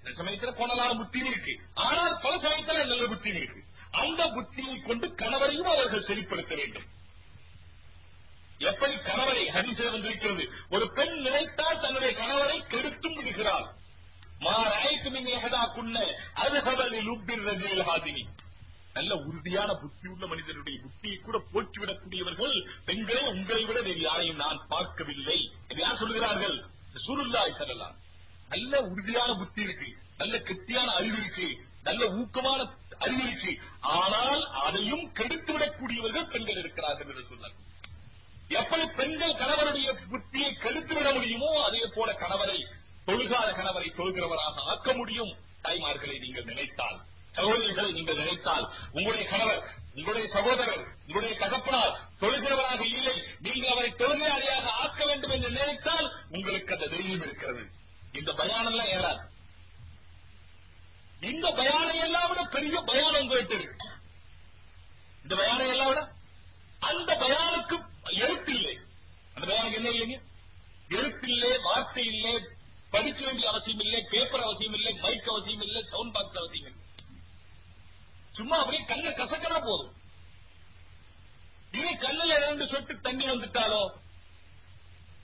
சில சமயத்துல கோணலான புத்தியும் இருக்கு. ஆனால் பல சமயத்துல நல்ல புத்தியும் இருக்கு. அந்த புத்தியை கொண்டு கணவரையும் அவர்கள் சரிப்படுத்த வேண்டும். எப்படி கணவரை ஹரிசில வந்திருக்கிறது ஒரு பெண் நினைத்தால் தன்னுடைய கணவரை கெடுத்தும் விடுகிறாள். மாறாய்க்கு மின்ஹதா குன்ன அதுஹபலில் உப்பிர் நல்ல உறுதியான புத்தியுள்ள மனிதனுடைய புத்தியை கூட போக்கிவிடக்கூடியவர்கள் பெண்களே உங்களை விட வேறு யாரையும் நான் பார்க்கவில்லை. என்று யார் சொல்லுகிறார்கள்? சுருல்லாய் செல்லலாம் நல்ல உறுதியான புத்தி இருக்கு நல்ல கெட்டியான அறிவு இருக்கு நல்ல ஊக்கமான அறிவு இருக்கு. ஆனால் அதையும் கெடுத்துவிடக்கூடியவர்கள் பெண்கள் இருக்கிறார்கள் என்று சொன்னார். எப்படி பெண்கள் கணவருடைய புத்தியை கெடுத்துவிட முடியுமோ அதே போல கணவரை தொழுகாத கணவரை தொழுகிறவராக ஆக்க முடியும். தாய்மார்களை நீங்கள் நினைத்தால் சகோதரிகளை நீங்கள் நினைத்தால் உங்களுடைய கணவர் உங்களுடைய சகோதரர் உங்களுடைய தகப்பனார் தொழுகிறவராக இல்லை நீங்கள் அவரை தொழுகையாளியாக ஆக்க வேண்டும் என்று நினைத்தால் உங்களுக்கு அந்த தைரியம் இருக்கிறது. இந்த பயானம் எல்லாம் ஏறாது. இந்த பயானம் எல்லாம் விட பெரிய பயானம் உங்கள்கிட்ட இருக்கு. இந்த பயானம் எல்லாம் விட அந்த பயானுக்கு எழுத்தில்லை அந்த பயானுக்கு என்ன இல்லைங்க? எழுத்தில்லை வார்த்தை இல்லை படிக்க வேண்டிய அவசியம் இல்லை பேப்பர் அவசியம் இல்லை மைக் அவசியம் இல்லை சவுண்ட் பாக்ஸ் அவசியம் இல்லை. சும்மா அப்படியே கண்ணை கசக்கனா போதும். இனி கண்ணில் இரண்டு சொட்டு தண்ணி வந்துட்டாலோ?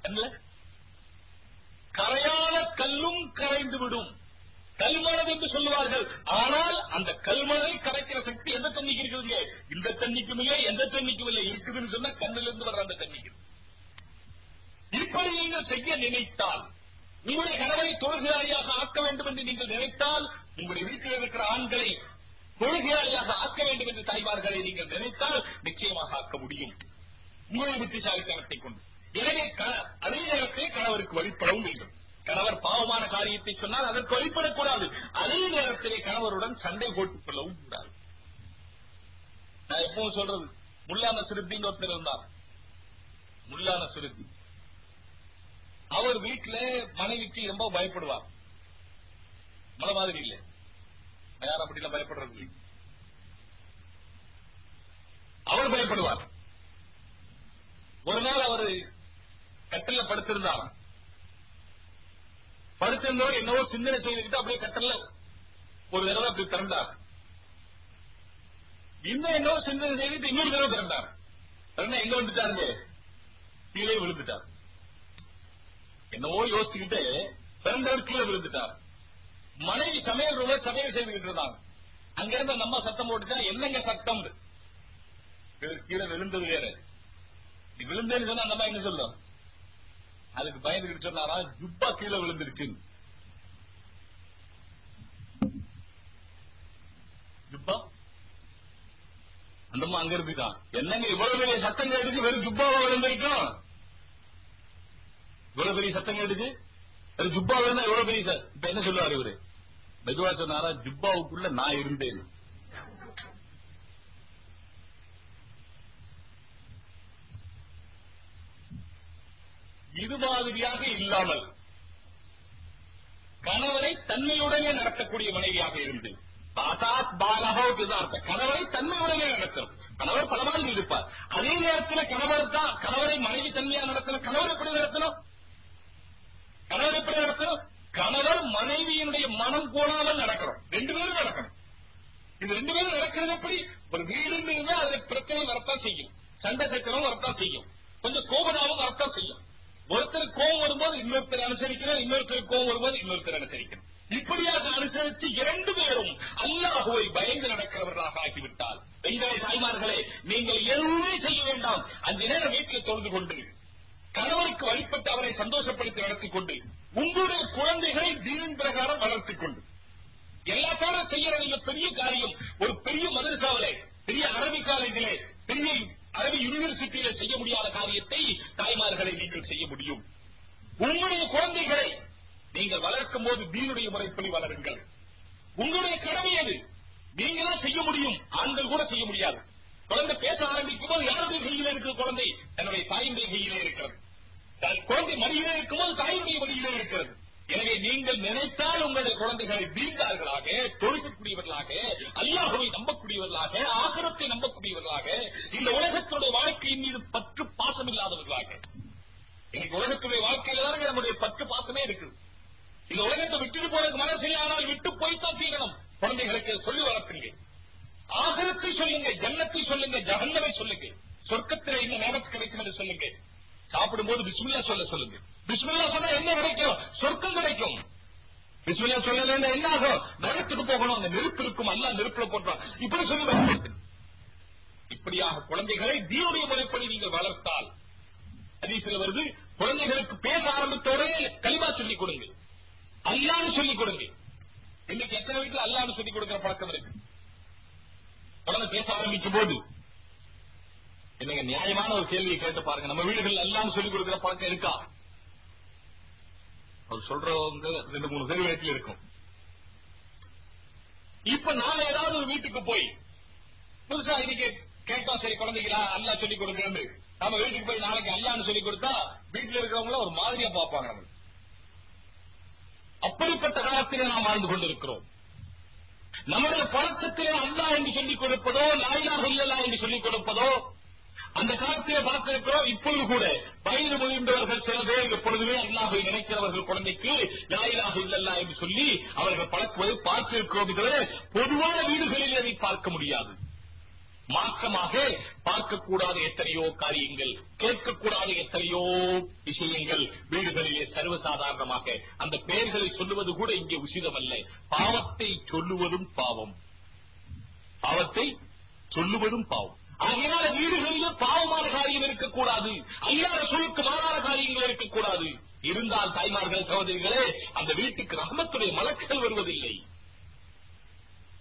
கண்ணில் கரையான கல்லும் கரைந்து விடும். கல்மணம் என்று சொல்லுவார்கள் ஆனால் அந்த கல்மணை கரைக்கிற சக்தி எந்த தண்ணிக்கு இருக்குதுங்க இந்த தண்ணிக்கும் இல்லை எந்த தண்ணிக்கும் இல்லை இருக்குதுன்னு சொன்னா கண்ணிலிருந்து வர்ற அந்த தண்ணிக்கு. இப்படி நீங்கள் செய்ய நினைத்தால் உங்களுடைய கணவனை தொழுகையாளியாக ஆக்க வேண்டும் என்று நீங்கள் நினைத்தால் உங்களுடைய வீட்டில் இருக்கிற ஆண்களை தொழுகையாளியாக ஆக்க வேண்டும் என்று தாய்மார்களை நீங்கள் நினைத்தால் நிச்சயமாக ஆக்க முடியும். உங்களுடைய புத்திசாலித்தனத்தை கொண்டு. எனவே அதே நேரத்தில் கணவருக்கு வழிபடவும் வேண்டும். கணவர் பாவமான காரியத்தை சொன்னால் அதற்கு வழிபடக்கூடாது. அதே நேரத்திலே கணவருடன் சண்டை போட்டுக் கொள்ளவும் கூடாது. நான் எப்பவும் சொல்றது முல்லான சிறுத்தின்னு ஒருத்தர் இருந்தார். முல்லான சிறுத்தி அவர் வீட்டுல மனைவிக்கு ரொம்ப பயப்படுவார். மன மாதிரி இல்ல. யாரும் எல்லாம் பயப்படுறது அவர் பயப்படுவார். ஒரு நாள் அவர் கட்டில படுத்திருந்தாராம். படுத்திருந்தவர் என்னவோ சிந்தனை செய்துக்கிட்டு அப்படியே கட்டில ஒரு தடவை அப்படி திறந்தார். இன்னும் என்னவோ சிந்தனை செய்துட்டு இன்னொரு தடவை திறந்தார். திறந்தா எங்க வந்துட்டாருங்க கீழே விழுந்துட்டார். என்னவோ யோசிச்சுக்கிட்டு பிறந்தவர் கீழே விழுந்துட்டார். மனைவி சமையல் ரூம்ல சமையல் செய்துகிட்டு இருந்தாங்க. அங்க இருந்த நம்ம சத்தம் போட்டுட்டா என்னங்க சத்தம்? கீழே விழுந்தது வேற. நீ விழுந்தேன்னு சொன்னா அந்த அம்மா என்ன சொல்லும்? அதுக்கு பயந்து சொன்னாரா? ஜுப்பா கீழே விழுந்துருச்சு ஜுப்பா? அந்த அங்க இருக்குதான் என்னங்க இவ்வளவு பெரிய சத்தம் கேட்டுச்சு? வெறும் ஜுப்பாவா விழுந்திருக்கும்? இவ்வளவு பெரிய சத்தம் கேட்டுச்சு? வெறும் ஜுப்பா விழுந்தா எவ்வளவு பெரிய இப்ப என்ன சொல்லுவாரு இவரு? மெதுவா சொன்னாரா ஜுப்பாவுக்குள்ள நான் இருந்தேன். இது மாதிரியாக இல்லாமல் கணவரை தன்மையுடனே நடத்தக்கூடிய மனைவியாக இருந்து பாசாத் பாலகோ அர்த்தம் கணவரை தன்மையுடனே நடத்தணும். கணவர் பல மாதிரி இருப்பார். அதே நேரத்தில் கணவர் தான் கணவரை மனைவி தன்மையா நடத்தணும். கணவர் எப்படி நடத்தணும்? கணவர் எப்படி நடத்தணும்? கணவர் மனைவியினுடைய மனம் போனாலும் நடக்கணும். ரெண்டு பேரும் நடக்கணும். இது ரெண்டு பேரும் நடக்கிறது எப்படி? ஒரு வீடுன்னு இருந்தா அதுல பிரச்சனை வரத்தான் செய்யும். சண்டை சக்கரம் வரத்தான் செய்யும். கொஞ்சம் கோபதாவும் வரத்தான் செய்யும். ஒருத்தர் கோபம் வரும்போது இன்னொருத்தர் அனுசரிக்கிறோம் இன்னொருத்தர் கோபம் வரும்போது இன்னொருத்தர் அனுசரிக்கிறோம் இப்படியாக அனுசரித்து இரண்டு பேரும் அல்லாஹுவை பயந்து நடக்கிறவர்களாக ஆகிவிட்டால். எங்களை தாய்மார்களே நீங்கள் எதுவுமே செய்ய வேண்டாம். அந்த நேரம் வீட்டில் தொழுது கொண்டு கணவருக்கு வழிபட்டு அவரை சந்தோஷப்படுத்தி நடத்திக் கொண்டு உங்களுடைய குழந்தைகளை தீனின் பிரகாரம் வளர்த்துக் கொண்டு. எல்லாத்தோட செய்யற பெரிய காரியம் ஒரு பெரிய மதரசாவிலே பெரிய அரபி காலேஜிலே பெரிய அரபி யூனிவர்சிட்டியில செய்ய முடியாத காரியத்தை தாய்மார்களை நீங்கள் செய்ய முடியும். உங்களுடைய குழந்தைகளை நீங்கள் வளர்க்கும் போது தீனுடைய முறைப்படி வளருங்கள். உங்களுடைய கடமை அது நீங்க தான் செய்ய முடியும். ஆண்கள் கூட செய்ய முடியாது. குழந்தை பேச ஆரம்பிக்கும் போது யாருடைய கையில இருக்கிற குழந்தை? தன்னுடைய தாயினுடைய கையிலே இருக்கிறது. குழந்தை மடியிலே இருக்கும்போது தாயினுடைய மடியிலே இருக்கிறது. எனவே நீங்கள் நினைத்தால் உங்களுடைய குழந்தைகளை வீட்டார்களாக தொழுகக்கூடியவர்களாக அல்லாஹுவை நம்பக்கூடியவர்களாக ஆகரத்தை நம்பக்கூடியவர்களாக இந்த உலகத்தினுடைய வாழ்க்கையின் மீது பற்று பாசம் இல்லாதவர்களாக. இன்னைக்கு உலகத்துடைய வாழ்க்கையில தான் நம்முடைய பற்று பாசமே இருக்குது. இந்த உலகத்தை விட்டுட்டு போறதுக்கு மனசு ஆனால் விட்டு போய்த்தான் தீரணும். குழந்தைகளுக்கு சொல்லி வளர்த்துங்க ஆகரத்தை சொல்லுங்க ஜன்னத்தை சொல்லுங்க ஜகந்தவை சொல்லுங்க சொர்க்கத்தில் இந்த நேரத்துக்கு கிடைக்கும் என்று சொல்லுங்க சாப்பிடும்போது பிஸ்மில்லா சொல்ல சொல்லுங்க பிஸ்மில்லா சொன்னா என்ன கிடைக்கும்? சொர்க்கம் கிடைக்கும். பிஸ்மில்லா சொல்லல என்ன ஆகும்? நரகத்துக்கு போகணும். அந்த நெருப்பு இருக்கும். அல்ல நெருப்புல போட்டோம் இப்படி சொல்லி இப்படியாக குழந்தைகளை தீனுடைய முறைப்படி நீங்கள் வளர்த்தால் ஹதீஸ்ல வருது குழந்தைகளுக்கு பேச ஆரம்பித்தோடனே களிமா சொல்லிக் கொடுங்க அல்லான்னு சொல்லிக் கொடுங்க இன்னைக்கு எத்தனை வீட்டுல அல்லான்னு சொல்லிக் கொடுக்கிற பழக்கம் இருக்கு? குழந்தை பேச ஆரம்பிக்கும் போது. என்னங்க நியாயமான ஒரு கேள்வியை கேட்டு பாருங்க. நம்ம வீடுகள் அல்லான்னு சொல்லிக் கொடுக்கிற பழக்கம் இருக்கா? அவர் சொல்றவங்க ரெண்டு மூணு பேர் வீட்டுல இருக்கும். இப்ப நாம ஏதாவது ஒரு வீட்டுக்கு போய் புதுசா இன்னைக்கு கேட்டோம் சரி குழந்தைகளா அல்லா சொல்லிக் கொடுக்கறது நம்ம வீட்டுக்கு போய் நாளைக்கு அல்லான்னு சொல்லி கொடுத்தா வீட்டுல இருக்கிறவங்கள ஒரு மாதிரியா பார்ப்பாங்க நம்ம அப்படிப்பட்ட காலத்திலே நாம் வாழ்ந்து கொண்டிருக்கிறோம். நம்முடைய பழக்கத்திலே அல்லா என்று சொல்லிக் கொடுப்பதோ லாயிலாக இல்லலா என்று சொல்லிக் கொடுப்பதோ அந்த காலத்திலே பார்த்திருக்கிறோம் இப்பொழுது கூட. வயது முதிர்ந்தவர்கள் சில பேர் எப்பொழுதுமே அல்லாஹை நினைக்கிறவர்கள் குழந்தைக்கு லாயிலாக இல்லல்லா என்று சொல்லி அவர்கள் பழக்குவதை பார்த்திருக்கிறோம் பொதுவான வீடுகளில் அதை பார்க்க முடியாது. மாற்றமாக பார்க்கக்கூடாத எத்தனையோ காரியங்கள் கேட்கக்கூடாத எத்தனையோ விஷயங்கள் வீடுகளிலே சர்வசாதாரணமாக. அந்த பெயர்களை சொல்லுவது கூட இங்கே உசிதமல்ல. பாவத்தை சொல்லுவதும் பாவம். பாவத்தை சொல்லுவதும் பாவம். ஆகையால வீடுகளிலே பாவமான காரியம் இருக்கக்கூடாது. அல்லாத சொல்லுக்கு மாறான காரியங்கள் இருக்கக்கூடாது. இருந்தால் தாய்மார்கள் சகோதரிகளே அந்த வீட்டுக்கு ரஹமத்துடைய மலக்குகள் வருவதில்லை.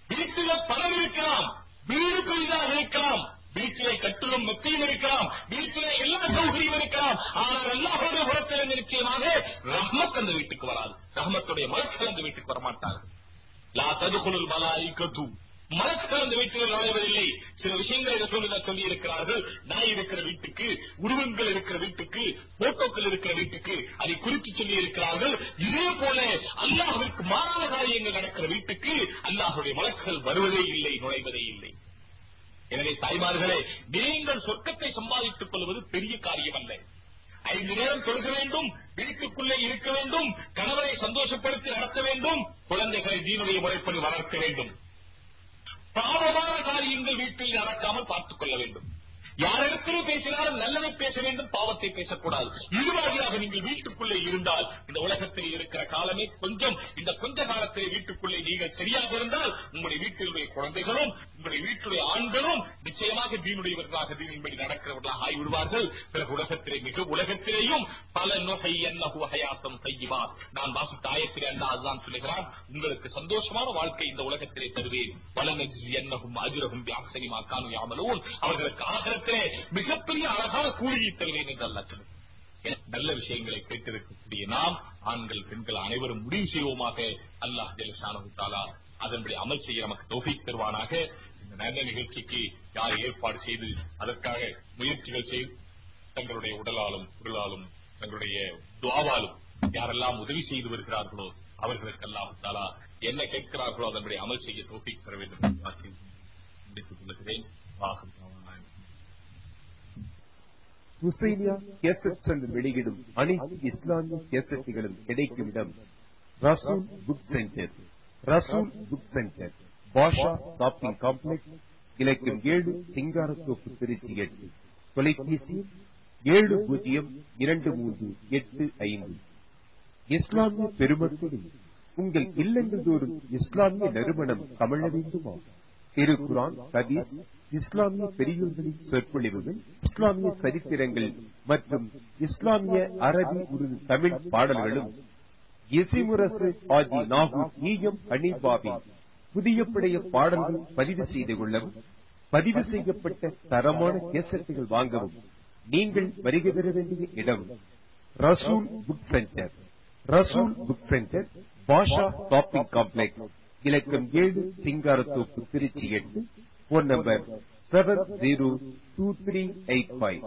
வீட்டில பணம் இருக்கலாம் வீடு பெரிதாக இருக்கலாம் வீட்டிலே கட்டிலும் மெத்தையும் இருக்கலாம் வீட்டிலே எல்லா சௌகரியம் இருக்கலாம். ஆனால் எல்லாருடைய புறத்தில் நிச்சயமாக ரஹ்மத் அந்த வீட்டுக்கு வராது. ரஹ்மத்துடைய மலக்கள் அந்த வீட்டுக்கு வரமாட்டார்கள். லா ததுகுலுல் மலாயிகத்து மலக்குகள் அந்த வீட்டில் நுழைவதில்லை. சில விஷயங்களை ரசூலுல்லா சொல்லி இருக்கிறார்கள் நாய் இருக்கிற வீட்டுக்கு உருவங்கள் இருக்கிற வீட்டுக்கு போட்டோக்கள் இருக்கிற வீட்டுக்கு அதை குறித்து சொல்லி இருக்கிறார்கள் இதே போல அல்லாஹுக்கு மாறான காரியங்கள் நடக்கிற வீட்டுக்கு அல்லாஹுடைய மலக்குகள் வருவதே இல்லை நுழைவதே இல்லை. எனவே தாய்மார்களே நீங்கள் சொர்க்கத்தை சம்பாதித்துக் கொள்வது பெரிய காரியம் அல்ல ஐந்து நேரம் தொழுக வேண்டும் வீட்டுக்குள்ளே இருக்க வேண்டும் கணவரை சந்தோஷப்படுத்தி நடத்த வேண்டும் குழந்தைகளை தீனுடைய முறைப்படி வளர்க்க வேண்டும். பாவமான காரியங்கள் வீட்டில் நடக்காமல் பார்த்துக் கொள்ள வேண்டும். யாரிடத்திலும் பேசினாலும் நல்லதை பேச வேண்டும் பாவத்தை பேசக்கூடாது. இது நீங்கள் வீட்டுக்குள்ளே இருந்தால் இந்த உலகத்தில் இருக்கிற காலமே கொஞ்சம் இந்த கொஞ்ச காலத்திலே வீட்டுக்குள்ளே நீங்கள் சரியாக இருந்தால் உங்களுடைய வீட்டில் குழந்தைகளும் உங்களுடைய வீட்டுடைய ஆண்களும் நிச்சயமாக தீனுடையவர்களாக தீனின்படி நடக்கிறவர்களாக ஆகிவிடுவார்கள். பிறகு உலகத்திலே மிக உலகத்திலேயும் பல நுகை என்ன ஹயாத்தம் செய்யுவார் நான் வாசித்த ஆயத்திலே அல்ல அதுதான் சொல்லுகிறான் உங்களுக்கு சந்தோஷமான வாழ்க்கை இந்த உலகத்திலே தருவேன். பல நெஜி என்னகும் அஜுரகும் வியாசனிமா கானு யாமலூன் அவர்களுக்கு ஆகரத்திலே மிகப்பெரிய அழகான கூலியை தருவேன் என்று அல்ல சொல்லுகிறார் நல்ல விஷயங்களை கேட்டிருக்கக்கூடிய நாம் ஆண்கள் பெண்கள் அனைவரும் முடிவு செய்வோமாக. அல்லாஹ் ஜெலஷானு தாலா அதன்படி அமல் செய்ய நமக்கு தொகை தருவானாக. நல்ல நிகழ்ச்சிக்கு யார் ஏற்பாடு செய்து அதற்காக முயற்சிகள் செய்து தங்களுடைய உடலாலும் பொருளாலும் தங்களுடைய துவாவாலும் யாரெல்லாம் உதவி செய்து வருகிறார்களோ அவர்களுக்கெல்லாம் தாலா என்ன கேட்கிறார்களோ அதனுடைய அமல் செய்ய தோப்பிக் பெற வேண்டும் என்று கொள்கிறேன். வெளியிடும் அனைத்து இஸ்லாமிய கேசட்டுகளும் கிடைக்கும் இடம். Rasool book centre. Rasool book centre. Basha shopping complex இலக்கம் ஏழு சிங்காரத்தோப்பு திருச்சி எட்டு. தொலைபேசி ஏழு பூஜ்ஜியம் இரண்டு மூன்று எட்டு ஐந்து. இஸ்லாமிய பெருமக்களில் உங்கள் இல்லங்கள் தோறும் இஸ்லாமிய நறுமணம் தமிழ வேண்டுமா? திருக்குரான் கதீர் இஸ்லாமிய பெரியோர்களின் சொற்பொழிவுகள் இஸ்லாமிய சரித்திரங்கள் மற்றும் இஸ்லாமிய அரபி உருது தமிழ் பாடல்களும். இசைமுரசு ஆஜி நாகூர் ஈயம் ஹனீபாவின் புதிய பழைய பாடல்கள் பதிவு செய்து கொள்ளவும் பதிவு செய்யப்பட்ட தரமான கேசட்டுகள் வாங்கவும் நீங்கள் வருகை பெற வேண்டிய இடம் Rasool book centre. Rasool book centre Basha shopping complex இலக்கம் ஏழு சிங்காரத்தோப்பு திருச்சி எட்டு phone number seven zero two three eight five